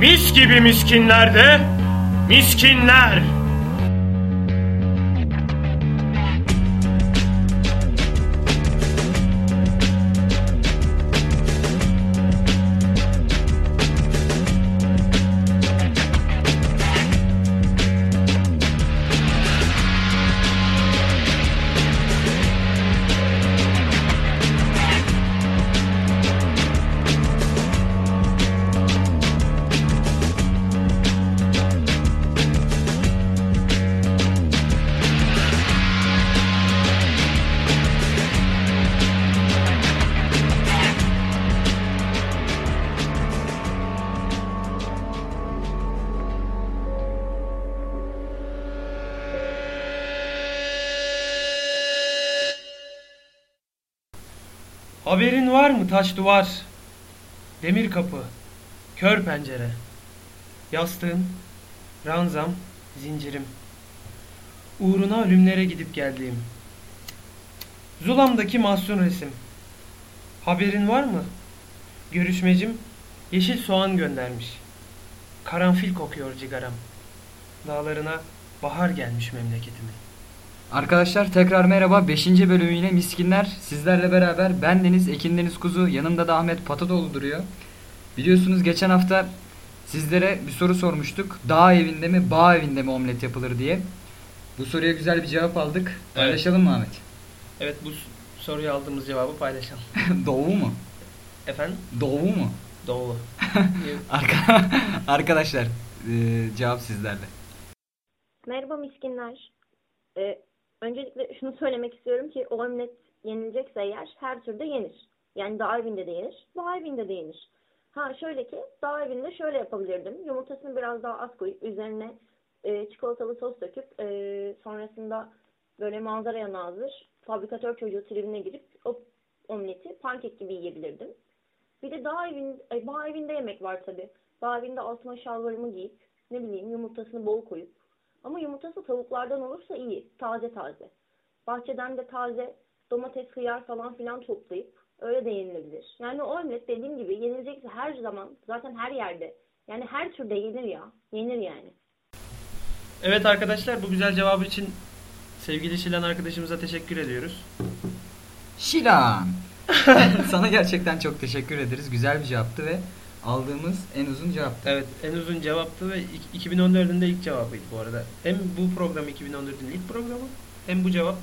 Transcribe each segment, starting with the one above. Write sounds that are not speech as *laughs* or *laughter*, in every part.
Mis gibi miskinler de miskinler. Taş duvar, demir kapı, kör pencere, yastığım, ranzam, zincirim, uğruna ölümlere gidip geldiğim, Zulam'daki mahzun resim. Haberin var mı? Görüşmecim yeşil soğan göndermiş. Karanfil kokuyor cigaram. Dağlarına bahar gelmiş memleketimin. Arkadaşlar tekrar merhaba. 5. bölümüyle Miskinler sizlerle beraber ben Deniz, Ekin Deniz Kuzu, yanımda da Ahmet Patatoğlu duruyor. Biliyorsunuz geçen hafta sizlere bir soru sormuştuk. Dağ evinde mi, bağ evinde mi omlet yapılır diye. Bu soruya güzel bir cevap aldık. Paylaşalım mı Ahmet? Evet bu soruya aldığımız cevabı paylaşalım. *laughs* Doğu mu? Efendim? Doğu mu? Doğu. *laughs* Arka Arkadaşlar e, cevap sizlerle. Merhaba miskinler. Ee, öncelikle şunu söylemek istiyorum ki omlet yenilecekse eğer her türde yenir. Yani dağ evinde de yenir, bağ evinde de yenir. Ha şöyle ki dağ evinde şöyle yapabilirdim. Yumurtasını biraz daha az koyup üzerine e, çikolatalı sos döküp e, sonrasında böyle manzaraya nazır fabrikatör çocuğu tribine girip o omleti pankek gibi yiyebilirdim. Bir de dağ evinde, ay, evinde yemek var tabi. Bağ evinde altıma şalvarımı giyip ne bileyim yumurtasını bol koyup ama yumurtası tavuklardan olursa iyi. Taze taze. Bahçeden de taze domates, hıyar falan filan toplayıp öyle de yenilebilir. Yani o omlet dediğim gibi yenilecekse her zaman zaten her yerde. Yani her türde yenir ya. Yenir yani. Evet arkadaşlar bu güzel cevabı için sevgili Şilan arkadaşımıza teşekkür ediyoruz. Şilan. *laughs* Sana gerçekten çok teşekkür ederiz. Güzel bir cevaptı ve aldığımız en uzun cevaptı. Evet en uzun cevaptı ve ik- 2014'ün de ilk cevabıydı bu arada. Hem bu program 2014'ün ilk programı hem bu cevap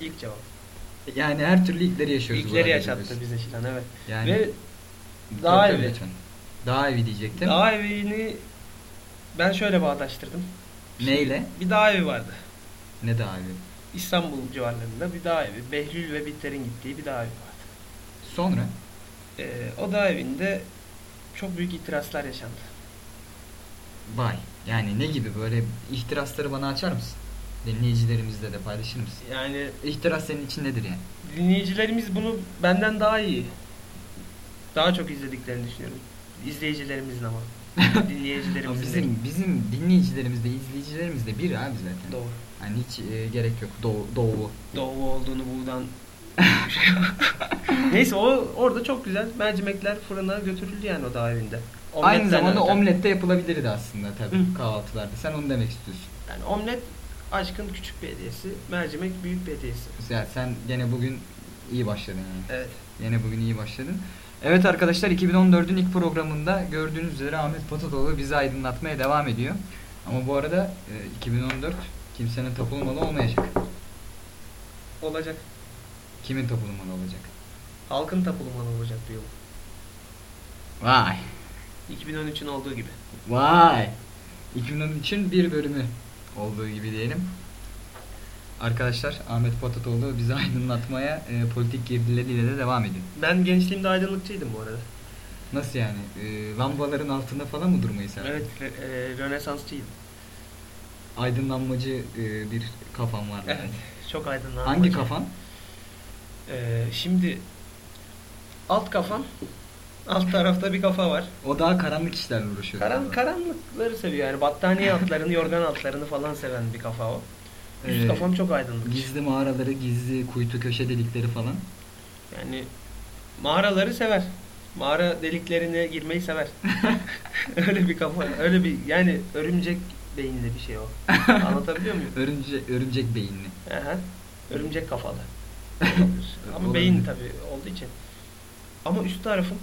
ilk cevap. Yani her türlü ilkleri yaşıyoruz. İlkleri yaşattı bize Şilan evet. Yani Ve tabii, evi. lütfen. Dağ evi diyecektim. dağ evini ben şöyle bağdaştırdım. Neyle? Bir dağ evi vardı. Ne dağ evi? İstanbul civarlarında bir dağ evi. Behlül ve Bihter'in gittiği bir dağ evi vardı. Sonra? Ee, o dağ evinde çok büyük itirazlar yaşandı. Vay. Yani ne gibi böyle ihtirasları bana açar mısın? Dinleyicilerimizle de paylaşır mısın? Yani İhtiras senin için nedir yani? dinleyicilerimiz bunu benden daha iyi, daha çok izlediklerini düşünüyorum. İzleyicilerimizin ama. *laughs* Dinleyicilerimizin bizim bizim dinleyicilerimiz de izleyicilerimiz de bir abi zaten. Doğru. Hani hiç e, gerek yok. Doğu, doğu. Doğu olduğunu buradan *laughs* Neyse o orada çok güzel mercimekler fırına götürüldü yani o dağ evinde. Aynı zamanda öte. omlet de yapılabilirdi aslında tabii Hı. kahvaltılarda. Sen onu demek istiyorsun. Yani omlet aşkın küçük bir hediyesi, mercimek büyük bir hediyesi. Güzel. Sen gene bugün iyi başladın yani. Evet. Yine bugün iyi başladın. Evet arkadaşlar 2014'ün ilk programında gördüğünüz üzere Ahmet Patatoğlu bizi aydınlatmaya devam ediyor. Ama bu arada e, 2014 kimsenin tapulmalı olmayacak. Olacak. Kimin tapulmalı olacak? Halkın tapulumanı olacak bu yıl. Vay. 2013'ün olduğu gibi. Vay. 2013'ün bir bölümü olduğu gibi diyelim. Arkadaşlar Ahmet Patatoğlu bizi *laughs* aydınlatmaya e, politik girdileriyle de devam ediyor. Ben gençliğimde aydınlıkçıydım bu arada. Nasıl yani? E, lambaların altında falan mı durmayı sen? Evet, re- e, Rönesansçıydım. Aydınlanmacı e, bir kafam var. Evet, çok aydınlanmacı. Hangi kafan? Ee, şimdi alt kafam, alt tarafta bir kafa var. O daha karanlık işlerle uğraşıyor. Karan, karanlıkları seviyor yani battaniye altlarını, yorgan altlarını falan seven bir kafa o. Üst Ee, kafam çok aydınlık. Gizli mağaraları, gizli kuytu köşe delikleri falan. Yani mağaraları sever. Mağara deliklerine girmeyi sever. *laughs* öyle bir kafa, öyle bir yani örümcek beyinli bir şey o. *laughs* Anlatabiliyor muyum? Örümcek, örümcek beyinli. Aha. Örümcek kafalı. *laughs* Ama Olabilir. beyin tabii olduğu için. Ama üst tarafın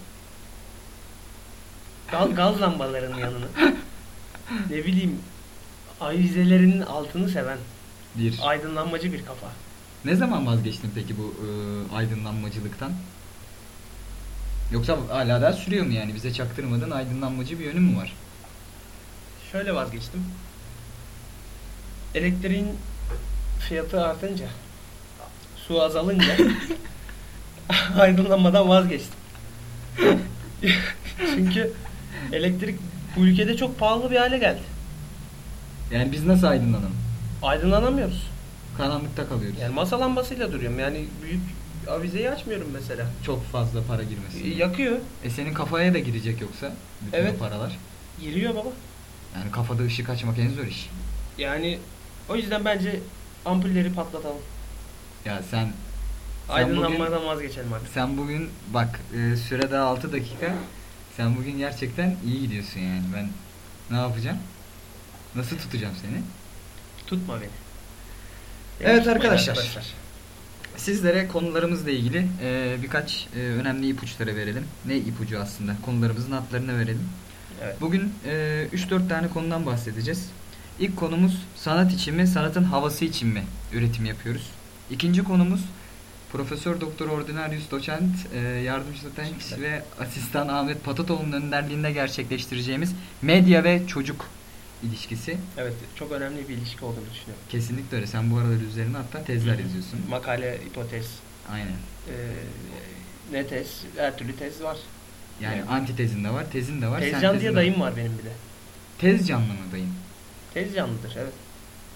gal, gaz lambalarının yanını *laughs* ne bileyim avizelerinin altını seven Bir. aydınlanmacı bir kafa. Ne zaman vazgeçtin peki bu e, aydınlanmacılıktan? Yoksa hala da sürüyor mu yani? Bize çaktırmadığın aydınlanmacı bir yönün mü var? Şöyle vazgeçtim. Elektriğin fiyatı artınca, su azalınca *laughs* aydınlanmadan vazgeçtim. *laughs* Çünkü elektrik bu ülkede çok pahalı bir hale geldi. Yani biz nasıl aydınlanalım? Aydınlanamıyoruz. Karanlıkta kalıyoruz. Yani masa lambasıyla duruyorum. Yani büyük avizeyi açmıyorum mesela. Çok fazla para girmesin. Yakıyor. E senin kafaya da girecek yoksa bütün Evet. paralar. Giriyor baba. Yani kafada ışık açmak en zor iş. Yani o yüzden bence ampulleri patlatalım. Ya sen Aydınlanmadan vazgeçelim artık. sen bugün bak e, süre daha 6 dakika. Sen bugün gerçekten iyi gidiyorsun yani. Ben ne yapacağım? Nasıl tutacağım seni? Tutma beni. Evet tutmayın arkadaşlar. Sizlere konularımızla ilgili e, birkaç e, önemli ipuçları verelim. Ne ipucu aslında? Konularımızın adlarını verelim. Evet. Bugün e, 3-4 tane konudan bahsedeceğiz. İlk konumuz sanat için mi, sanatın havası için mi üretim yapıyoruz? İkinci konumuz Profesör Doktor Ordinarius Doçent e, Yardımcı Doçent ve Asistan Ahmet Patatoğlu'nun önderliğinde gerçekleştireceğimiz medya ve çocuk ilişkisi. Evet, çok önemli bir ilişki olduğunu düşünüyorum. Kesinlikle öyle. Sen bu aralar üzerine hatta tezler yazıyorsun. Makale, hipotez, Aynen. e, ne tez, her türlü tez var. Yani Evet. antitezin de var, tezin de var. Tezcan diye dayım var benim bir de. Tez canlı mı dayın? Tez canlıdır, evet.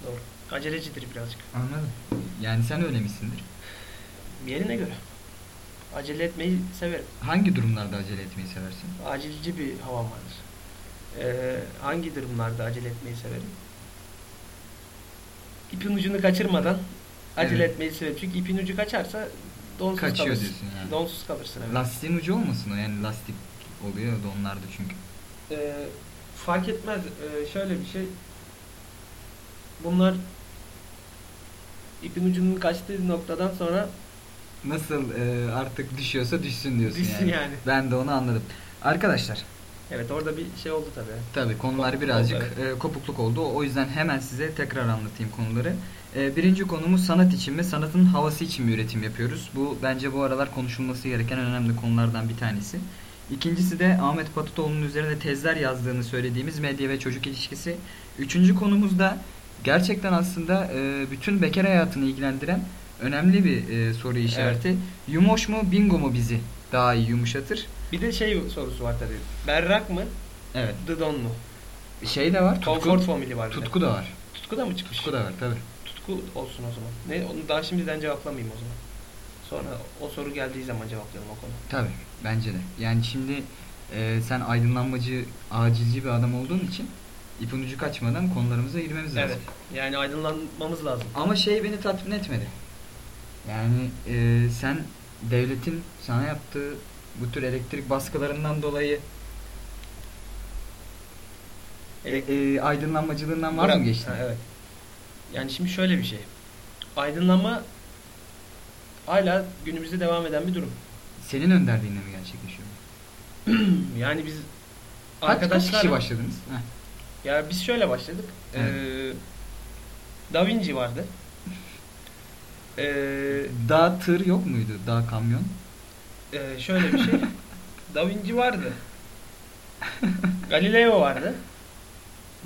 Doğru. Acelecidir birazcık. Anladım. Yani sen öyle misindir? Yerine göre. Acele etmeyi severim. Hangi durumlarda acele etmeyi seversin? Acelci bir havam vardır. Ee, hangi durumlarda acele etmeyi severim? İpin ucunu kaçırmadan acele Evet. etmeyi severim. Çünkü ipin ucu kaçarsa donsuz Kaçıyor kalırsın. diyorsun yani. Donsuz kalırsın evet. Lastiğin ucu olmasın o yani lastik oluyor donlarda çünkü. Ee, fark etmez. Ee, şöyle bir şey. Bunlar ipin ucunun kaçtığı noktadan sonra Nasıl e, artık düşüyorsa düşsün diyorsun Düşsün yani. yani. Ben de onu anladım. Arkadaşlar evet orada bir şey oldu tabii. tabi konular Kopukluk birazcık oldu, e, kopukluk oldu. O yüzden hemen size tekrar anlatayım konuları. E, birinci konumuz sanat için mi, sanatın havası için mi üretim yapıyoruz? Bu bence bu aralar konuşulması gereken önemli konulardan bir tanesi. İkincisi de Ahmet Patatoğlu'nun üzerine tezler yazdığını söylediğimiz medya ve çocuk ilişkisi. Üçüncü konumuz da gerçekten aslında e, bütün bekar hayatını ilgilendiren önemli bir e, soru işareti. Yumoş mu, bingo mu bizi daha iyi yumuşatır? Bir de şey sorusu var tabii. Berrak mı? Evet. Dıdon mu? Şey de var, tutku, Comfort Family var tutku da var. Tutku da mı çıkmış? Tutku da var tabi. Tutku olsun o zaman. Ne onu daha şimdiden cevaplamayayım o zaman. Sonra o soru geldiği zaman cevaplayalım o konu. Tabi bence de. Yani şimdi e, sen aydınlanmacı, acilci bir adam olduğun için ipin ucu kaçmadan konularımıza girmemiz lazım. Evet. Yani aydınlanmamız lazım. Ama şey beni tatmin etmedi. Yani e, sen devletin sana yaptığı bu tür elektrik baskılarından dolayı e, e, aydınlanmacılığından var Bırak- mı geçtin? Ha, evet. Yani şimdi şöyle bir şey. Aydınlanma hala günümüzde devam eden bir durum. Senin önderliğinde mi gerçekleşiyor? *clears throat* Yani biz Kaç, kaç arkadaşlar kişi başladınız? Heh. Ya biz şöyle başladık. Ee, Da Vinci vardı. Ee, Dağ tır yok muydu? Dağ kamyon? e, şöyle bir şey. *laughs* Da Vinci vardı. Galileo vardı.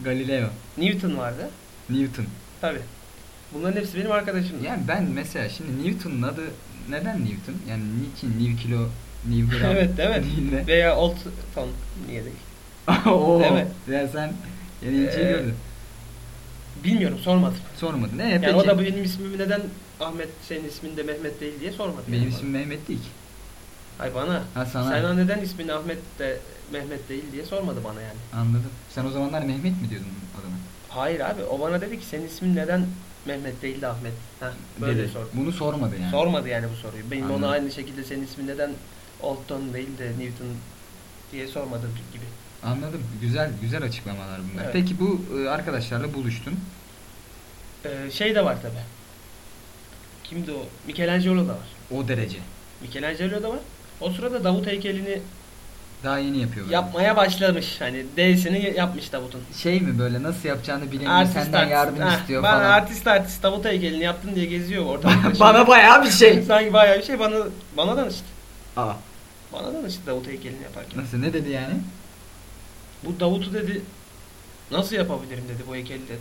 Galileo, Newton vardı. Newton. Tabi. Bunların hepsi benim arkadaşım. Yani ben mesela şimdi Newton'un adı neden Newton? Yani niçin New kilo, New gram *laughs* evet evet. değil de. Veya Old Ton niye değil? *laughs* Oo, Evet. Ya sen yeni ilçeyi Ee, gördün. Bilmiyorum sormadım. Sormadın. Ne Yani peki? o da benim ismimi neden Ahmet senin ismin de Mehmet değil diye sormadı. Benim yani ismim Mehmet değil ki. Hayır bana. Ha sana. Sen neden ismin Ahmet de Mehmet değil diye sormadı bana yani. Anladım. Sen o zamanlar Mehmet mi diyordun adama? Hayır abi o bana dedi ki senin ismin neden Mehmet değil de Ahmet? Heh, böyle Dedi. sordu. Bunu sormadı yani. Sormadı yani bu soruyu. Benim Anladım. ona aynı şekilde senin ismin neden Olton değil de Newton diye sormadım gibi. Anladım. Güzel güzel açıklamalar bunlar. Evet. Peki bu e, arkadaşlarla buluştun. Ee, şey de var tabi. Kimdi o? Michelangelo da var. O derece. Michelangelo da var. O sırada Davut heykelini Daha yeni yapıyorlar. yapmaya başlamış. Hani D'sini yapmış Davut'un. Şey mi böyle nasıl yapacağını bilemiyor senden yardım Heh, istiyor bana falan. artist artist Davut heykelini yaptın diye geziyor ortalıkta. *laughs* Bana bayağı bir şey. *laughs* Sanki bayağı bir şey bana bana danıştı. Aa, Bana danıştı Davut heykelini yaparken. nasıl ne dedi yani? Bu Davut'u dedi nasıl yapabilirim dedi bu heykeli dedi.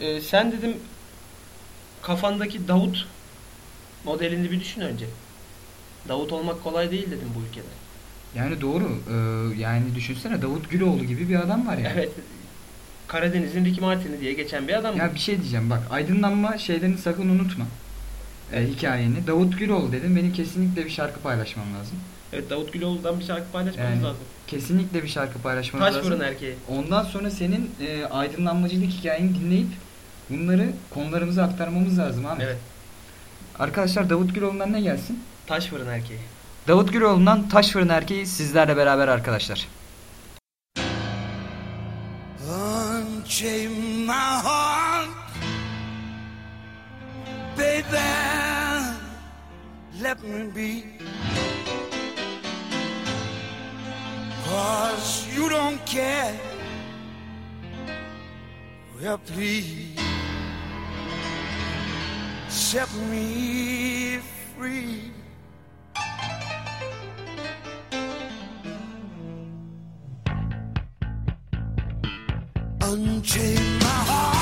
Ee, sen dedim kafandaki Davut modelini bir düşün önce. Davut olmak kolay değil dedim bu ülkede. Yani doğru. Ee, yani düşünsene Davut Güloğlu gibi bir adam var yani. Evet. Karadeniz'in Ricky Martin'i diye geçen bir adam. bu. Ya bir şey diyeceğim bak aydınlanma şeylerini sakın unutma. Ee, hikayeni. Davut Güloğlu dedim benim kesinlikle bir şarkı paylaşmam lazım. Evet Davut Güloğlu'dan bir şarkı paylaşmamız Yani lazım. Kesinlikle bir şarkı paylaşmamız Taş lazım. fırın erkeği. Ondan sonra senin e, aydınlanmacılık hikayeni dinleyip bunları konularımıza aktarmamız lazım abi. Evet. Arkadaşlar Davut Güloğlu'ndan ne gelsin? Taş fırın erkeği. Davut Güloğlu'ndan Taş Fırın Erkeği sizlerle beraber arkadaşlar. Unchain my heart, baby. Let me be. Cause you don't care. Well, please set me free. Unchain my heart,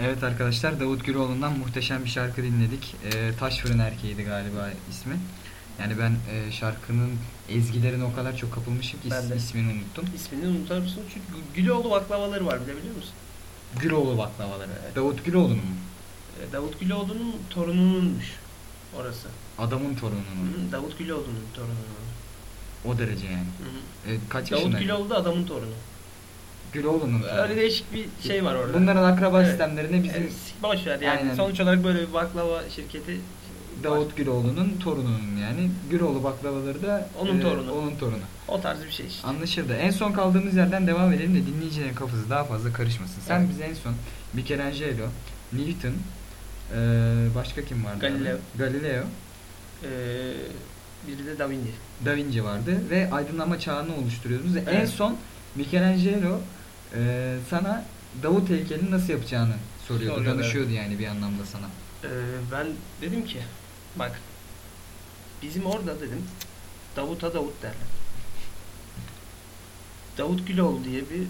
Evet arkadaşlar Davut Güroğlu'ndan muhteşem bir şarkı dinledik. E, Taş Fırın Erkeği'ydi galiba ismi. Yani ben e, şarkının ezgilerine o kadar çok kapılmışım ki Ben is- de. ismini unuttum. İsmini unutar mısın? Çünkü Güloğlu baklavaları var bile biliyor musun? Güroğlu baklavaları. Davut Güroğlu'nun mu? Ee, Davut Güloğlu'nun torunununmuş orası. Adamın torununun. Hı, Davut Güloğlu'nun torununun. O derece yani. Hı hı. E, kaç Davut yaşında? Güloğlu da adamın torunu. Güroğlu'nun. Öyle değişik bir şey var orada. Bunların akraba Evet. sistemlerine bizim Yani boş ver yani. Aynen. Sonuç olarak böyle bir baklava şirketi Davut Güroğlu'nun torununun yani. Güroğlu baklavaları da Onun e, torunu. Onun torunu. o tarz bir şey işte. Anlaşıldı. En son kaldığımız yerden devam edelim de dinleyicilerin kafası daha fazla karışmasın. Sen Evet. bize en son Michelangelo, Newton, e, başka kim vardı? Galileo. Galileo, Ee, biri de Da Vinci. Da Vinci vardı ve aydınlanma çağını oluşturuyordunuz. Ve En Evet. son Michelangelo e, sana Davut heykelini nasıl yapacağını soruyordu. Soruyordu, danışıyordu yani bir anlamda sana. Ee, ben dedim ki bak bizim orada dedim Davut'a Davut derler. Davut Güloğlu diye bir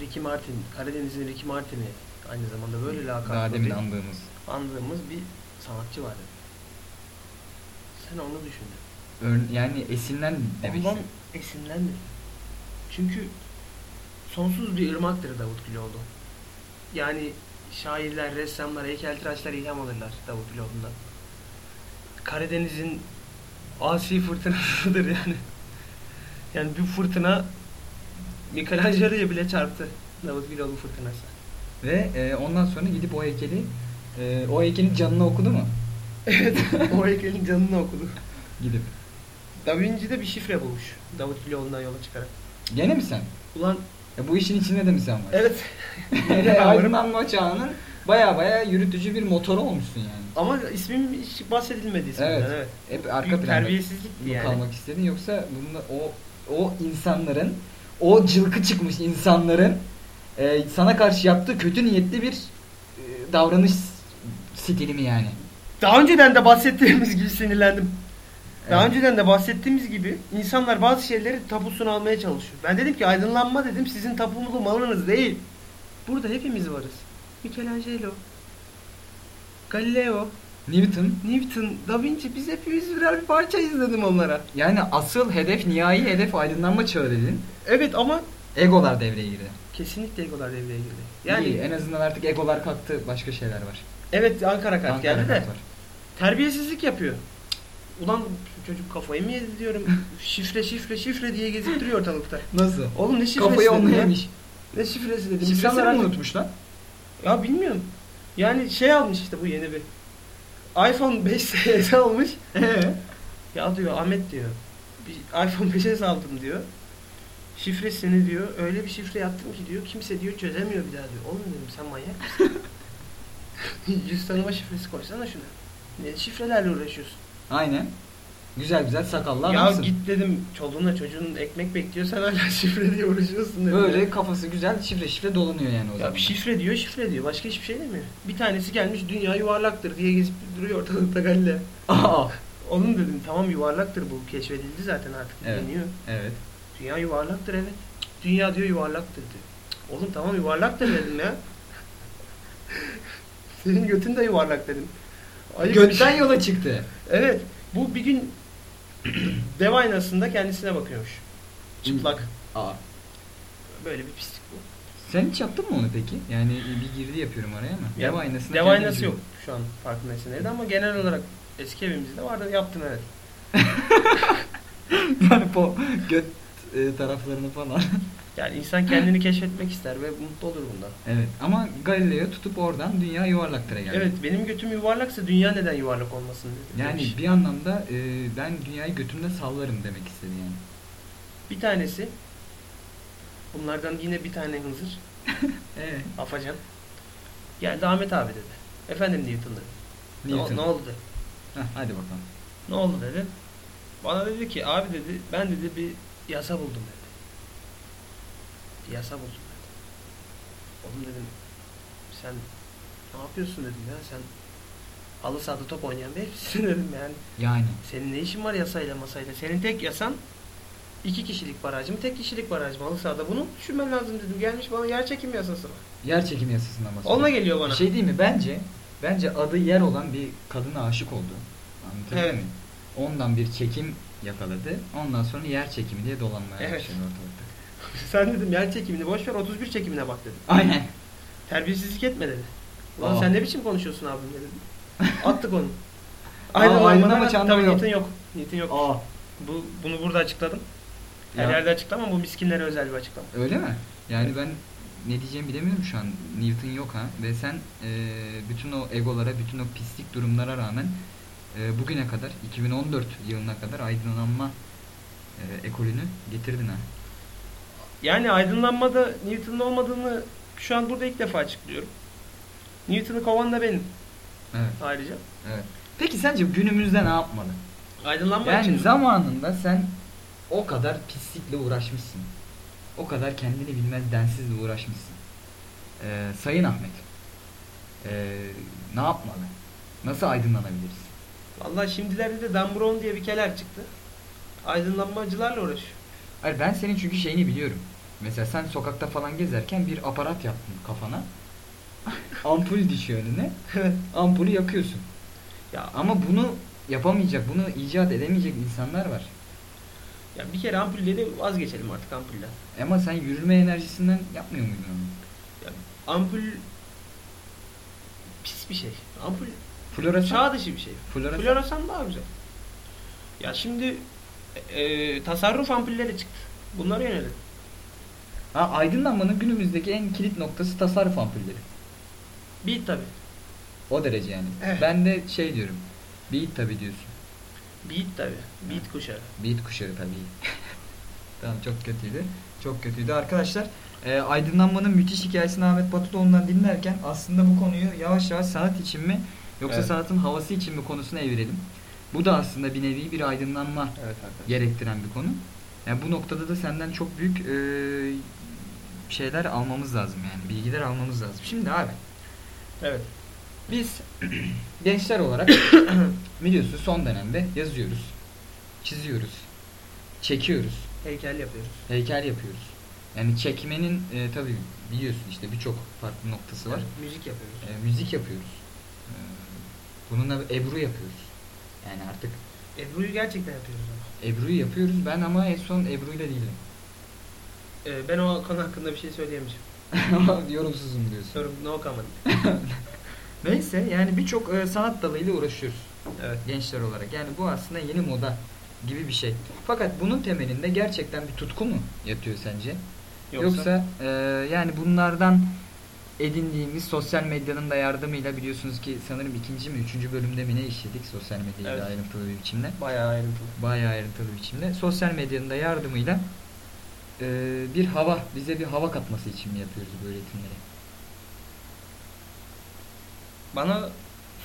Ricky Martin, Karadeniz'in Ricky Martin'i aynı zamanda böyle Daha lakaplı demin bir andığımız. andığımız bir sanatçı var dedim. Sen onu düşün. Ör- yani esinlen demek Ondan istedim. esinlendim. Çünkü sonsuz bir ırmaktır Davut Güloğlu. Yani şairler, ressamlar, heykeltıraşlar ilham alırlar Davut Güloğlu'ndan. Karadeniz'in asi fırtınasıdır yani. Yani bir fırtına Michelangelo'ya bile çarptı Davut Güloğlu fırtınası. Ve e, ondan sonra gidip o heykeli e, o heykelin canını okudu mu? *laughs* Evet, o heykelin canını okudu. Gidip. Da Vinci de bir şifre bulmuş Davut Güloğlu'ndan yola çıkarak. Gene mi sen? Ulan Ya bu işin içinde de mi sen var? evet *laughs* *laughs* aydınlanma çağının baya baya yürütücü bir motoru olmuşsun yani. ama ismim hiç bahsedilmedi ismimden Evet. evet. Hep arka Büyük planda terbiyesizlikti yani. kalmak istedin yoksa bunda o o insanların o cılkı çıkmış insanların e, sana karşı yaptığı kötü niyetli bir e, davranış stili mi yani? Daha önceden de bahsettiğimiz gibi sinirlendim. Daha Evet. önceden de bahsettiğimiz gibi insanlar bazı şeyleri tapusunu almaya çalışıyor. Ben dedim ki aydınlanma dedim sizin tapulu malınız değil. Burada hepimiz varız. Michelangelo, Galileo, Newton Newton, Da Vinci biz hepimiz birer bir parçayız dedim onlara. yani asıl hedef nihai hedef aydınlanma çağı dedin. Evet ama Egolar devreye girdi. kesinlikle egolar devreye girdi. Yani İyi, en azından artık egolar kalktı başka şeyler var. evet Ankara kart Ankara geldi de kart var. terbiyesizlik yapıyor. Ulan çocuk kafayı mı yedi diyorum. *laughs* şifre şifre şifre diye gezip duruyor ortalıkta. Nasıl? Oğlum ne şifresi Kafayı dedim onunla ya? yemiş. Ne şifresi dedim. Şifresini İnsanlar mi artık- unutmuş lan? Ya bilmiyorum. Yani şey almış işte bu yeni bir. iPhone 5 S almış. ya diyor Ahmet diyor. Bir iPhone 5S aldım diyor. Şifresini diyor. Öyle bir şifre yaptım ki diyor. Kimse diyor çözemiyor bir daha diyor. Oğlum dedim sen manyak mısın? *laughs* Yüz tanıma şifresi koysana şuna. Ne şifrelerle uğraşıyorsun? Aynen. Güzel güzel sakallı ya adamsın. git dedim çoluğuna çocuğun ekmek bekliyor sen hala *laughs* şifre diye uğraşıyorsun dedim. Böyle kafası güzel şifre şifre dolanıyor yani o Ya zaman. bir şifre diyor, şifre diyor. Başka hiçbir şey demiyor. Bir tanesi gelmiş dünya yuvarlaktır diye gezip duruyor ortalıkta Galile. Aa, Onun dedim tamam yuvarlaktır bu. Keşfedildi zaten artık. Evet. Biliniyor. evet. Dünya yuvarlaktır evet. Dünya diyor yuvarlaktır diyor. Oğlum tamam yuvarlaktır dedim ya. *laughs* Senin götün de yuvarlak dedim. Ayıp bir Götten şey. yola çıktı. Evet. Bu bir gün *clears throat* dev aynasında kendisine bakıyormuş. Çıplak. Aa. Böyle bir pislik bu. Sen hiç yaptın mı onu peki? Yani bir girdi yapıyorum araya ama. Ya, Dev aynasında Dev aynası yok şu an farkındaysan evde ama genel olarak eski evimizde vardı yaptım evet. *laughs* yani po göt e, taraflarını falan. *laughs* Yani insan kendini keşfetmek ister ve mutlu olur bundan. evet ama Galileo tutup oradan dünya yuvarlaktır'a geldi. Evet benim götüm yuvarlaksa dünya neden yuvarlak olmasın dedi. Yani demiş. bir anlamda e, ben dünyayı götümde sallarım demek istedi yani. bir tanesi bunlardan yine bir tane hınzır *laughs* Ee, afacan geldi Ahmet abi dedi. Efendim Newton dedi. Ne, Newton. ne oldu dedi. Heh, hadi bakalım. Ne oldu dedi. Bana dedi ki abi dedi ben dedi bir yasa buldum dedi. Yasa buldum dedi. Oğlum dedim sen ne yapıyorsun dedim ya sen halı sahada top oynayan bir herifsin *laughs* dedim yani. Yani. Senin ne işin var yasayla masayla? Senin tek yasan iki kişilik baraj mı tek kişilik baraj mı halı sahada bunu düşünmen lazım dedim. Gelmiş bana yer çekim yasası var. Yer çekim yasasından bahsediyor. Onunla geliyor bana. Şey değil mi? Bence bence adı yer olan bir kadına aşık oldu. Anlatabiliyor Evet. muyum? Ondan bir çekim yakaladı. Ondan sonra yer çekimi diye dolanmaya Evet. başladı ortalıkta. Sen dedim yer çekimini boş ver 31 çekimine bak dedim. Aynen. Terbiyesizlik etme dedi. Ulan Aa. sen ne biçim konuşuyorsun abim dedim. *laughs* Attık onu. Aa, Aydınlanma aydınlanma tabii çantamı yok. niyetin yok. Niyetin yok. Aa. Bu, bunu burada açıkladım. Her Ya. yerde açıklamam bu miskinlere özel bir açıklama. Öyle mi? Yani ben ne diyeceğimi bilemiyorum şu an. Newton yok ha. Ve sen e, bütün o egolara, bütün o pislik durumlara rağmen e, bugüne kadar, 2014 yılına kadar aydınlanma e, ekolünü getirdin ha. Yani aydınlanmada Newton'un olmadığını şu an burada ilk defa açıklıyorum. Newton'u kovan da benim Evet, ayrıca. evet. Peki sence günümüzde ne yapmalı? Aydınlanma Yani için zamanında sen o kadar pislikle uğraşmışsın. O kadar kendini bilmez densizle uğraşmışsın. Ee, Sayın Ahmet, ee, ne yapmalı? Nasıl aydınlanabiliriz? Valla şimdilerde de Dan Brown diye bir keler çıktı. Aydınlanmacılarla uğraşıyor. Hayır ben senin çünkü şeyini biliyorum. Mesela sen sokakta falan gezerken bir aparat yaptın kafana. *laughs* Ampul düşüyor önüne. *laughs* Ampulü yakıyorsun. Ya Ama bunu yapamayacak, bunu icat edemeyecek insanlar var. Ya bir kere ampulleri vazgeçelim artık ampuller. Ama sen yürüme enerjisinden yapmıyor muydun onu? Ampul pis bir şey. Ampul Floresan? çağ dışı bir şey. Floresan? Floresan daha güzel. Ya şimdi e, tasarruf ampulleri çıktı. Bunlara yönelim. Ha, aydınlanmanın günümüzdeki en kilit noktası tasarruf ampulleri. Bir tabi. O derece yani. Evet. Ben de şey diyorum. Beat tabi diyorsun. Beat tabi. Beat kuşağı. Beat kuşağı tabii. *laughs* tamam çok kötüydü. Çok kötüydü. Arkadaşlar e, aydınlanmanın müthiş hikayesini Ahmet Batıloğlu'ndan dinlerken aslında bu konuyu yavaş yavaş sanat için mi yoksa Evet. sanatın havası için mi konusuna evirelim. Bu da aslında bir nevi bir aydınlanma Evet arkadaşlar. gerektiren bir konu. Yani bu noktada da senden çok büyük e, şeyler almamız lazım yani bilgiler almamız lazım. Şimdi abi Evet. biz *clears throat* gençler olarak *clears throat* biliyorsun son dönemde yazıyoruz, çiziyoruz, çekiyoruz, Heykel yapıyoruz. heykel yapıyoruz. Yani çekmenin e, tabii biliyorsun işte birçok farklı noktası var. Müzik yapıyoruz. E, müzik yapıyoruz. E, bununla Ebru yapıyoruz. Yani artık Ebru'yu gerçekten yapıyoruz ama. Ebru'yu yapıyoruz. Ben ama en son Ebru'yla değilim. E, ben o konu hakkında bir şey söyleyemeyeceğim. *laughs* Yorumsuzum diyorsun. Yorum no comment. *laughs* Neyse yani birçok e, sanat dalıyla uğraşıyoruz. Evet. gençler olarak. Yani bu aslında yeni moda gibi bir şey. Fakat bunun temelinde gerçekten bir tutku mu yatıyor sence? Yoksa, e, yani bunlardan edindiğimiz sosyal medyanın da yardımıyla biliyorsunuz ki sanırım ikinci mi üçüncü bölümde mi ne işledik sosyal medyayı Evet. da ayrıntılı bir biçimde. bayağı ayrıntılı. Bayağı ayrıntılı bir biçimde. Sosyal medyanın da yardımıyla e, bir hava, bize bir hava katması için mi yapıyoruz bu üretimleri? Bana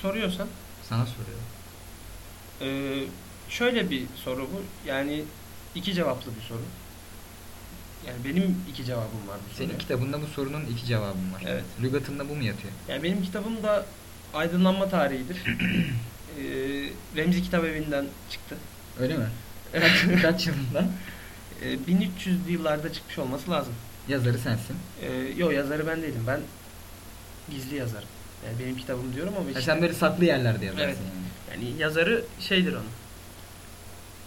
soruyorsan Sana soruyorum. Ee, şöyle bir soru bu. Yani iki cevaplı bir soru. Yani benim iki cevabım var bu soruya. Senin kitabında bu sorunun iki cevabın var. Evet. Lügatında bu mu yatıyor? Yani benim kitabım da aydınlanma tarihidir. *clears throat* ee, Remzi Kitap Evi'nden çıktı. Öyle mi? Evet. Kaç yılında? *laughs* Ee, 1300'lü yıllarda çıkmış olması lazım. Yazarı sensin. Ee, yo yazarı ben değilim. Ben gizli yazarım. Yani benim kitabım diyorum ama Ha, işte, sen böyle saklı yerlerde yazarsın Evet. yani. yani yazarı şeydir onun.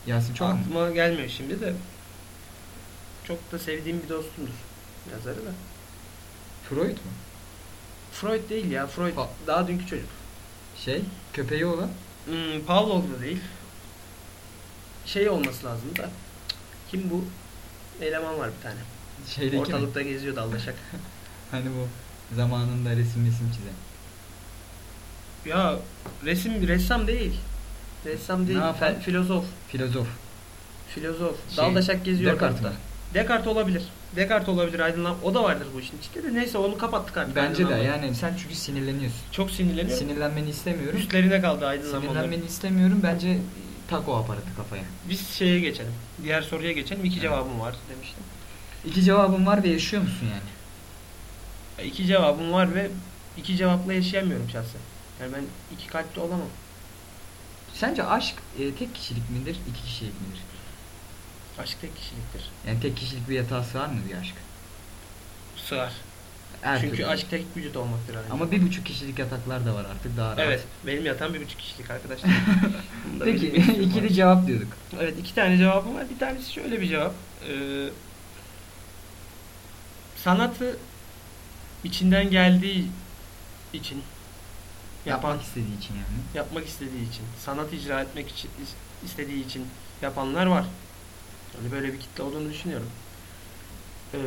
Yasin çok? Aklıma gelmiyor şimdi de. Çok da sevdiğim bir dostumdur yazarı da. Freud mu? Freud değil ya. Freud Ha. daha dünkü çocuk. Şey, köpeği olan. Hmm, Pavlov da değil. Şey olması lazım da. Kim bu? Eleman var bir tane. Şeydeki mi? Ortalıkta geziyor dallaşak. *laughs* Hani bu zamanında resim resim çizen. ya resim ressam değil. Ressam değil. Fe- filozof. Filozof. Filozof. Şey, dallaşak geziyor Descartes mi? Descartes olabilir. Descartes olabilir aydınlan. O da vardır bu işin içinde de. Neyse onu kapattık artık. Bence de aydınlanma. yani sen çünkü sinirleniyorsun. Çok sinirleniyorum. Sinirlenmeni istemiyorum. Üstlerine kaldı aydınlanmaları. Sinirlenmeni istemiyorum. Bence tak o aparatı kafaya. Biz şeye geçelim. Diğer soruya geçelim. İki cevabım var demiştim. İki cevabın var ve yaşıyor musun yani? İki cevabım var ve iki cevapla yaşayamıyorum şahsen. Yani ben iki kalpli olamam. Sence aşk e, tek kişilik midir, iki kişilik midir? Aşk tek kişiliktir. Yani tek kişilik bir yatağı sığar mı bir aşk? Sığar. Her Çünkü türlü. aşk tek vücut olmaktır. aynı Ama bir buçuk kişilik yataklar da var artık daha rahat. Evet. Benim yatağım bir buçuk kişilik arkadaşlar. *laughs* Peki ikili abi. cevap diyorduk. Evet iki tane cevabım var. Bir tanesi şöyle bir cevap. Ee, sanatı içinden geldiği için yapan, Yapmak istediği için yani. yapmak istediği için, sanat icra etmek için is- istediği için yapanlar var. Yani böyle bir kitle olduğunu düşünüyorum. Ee,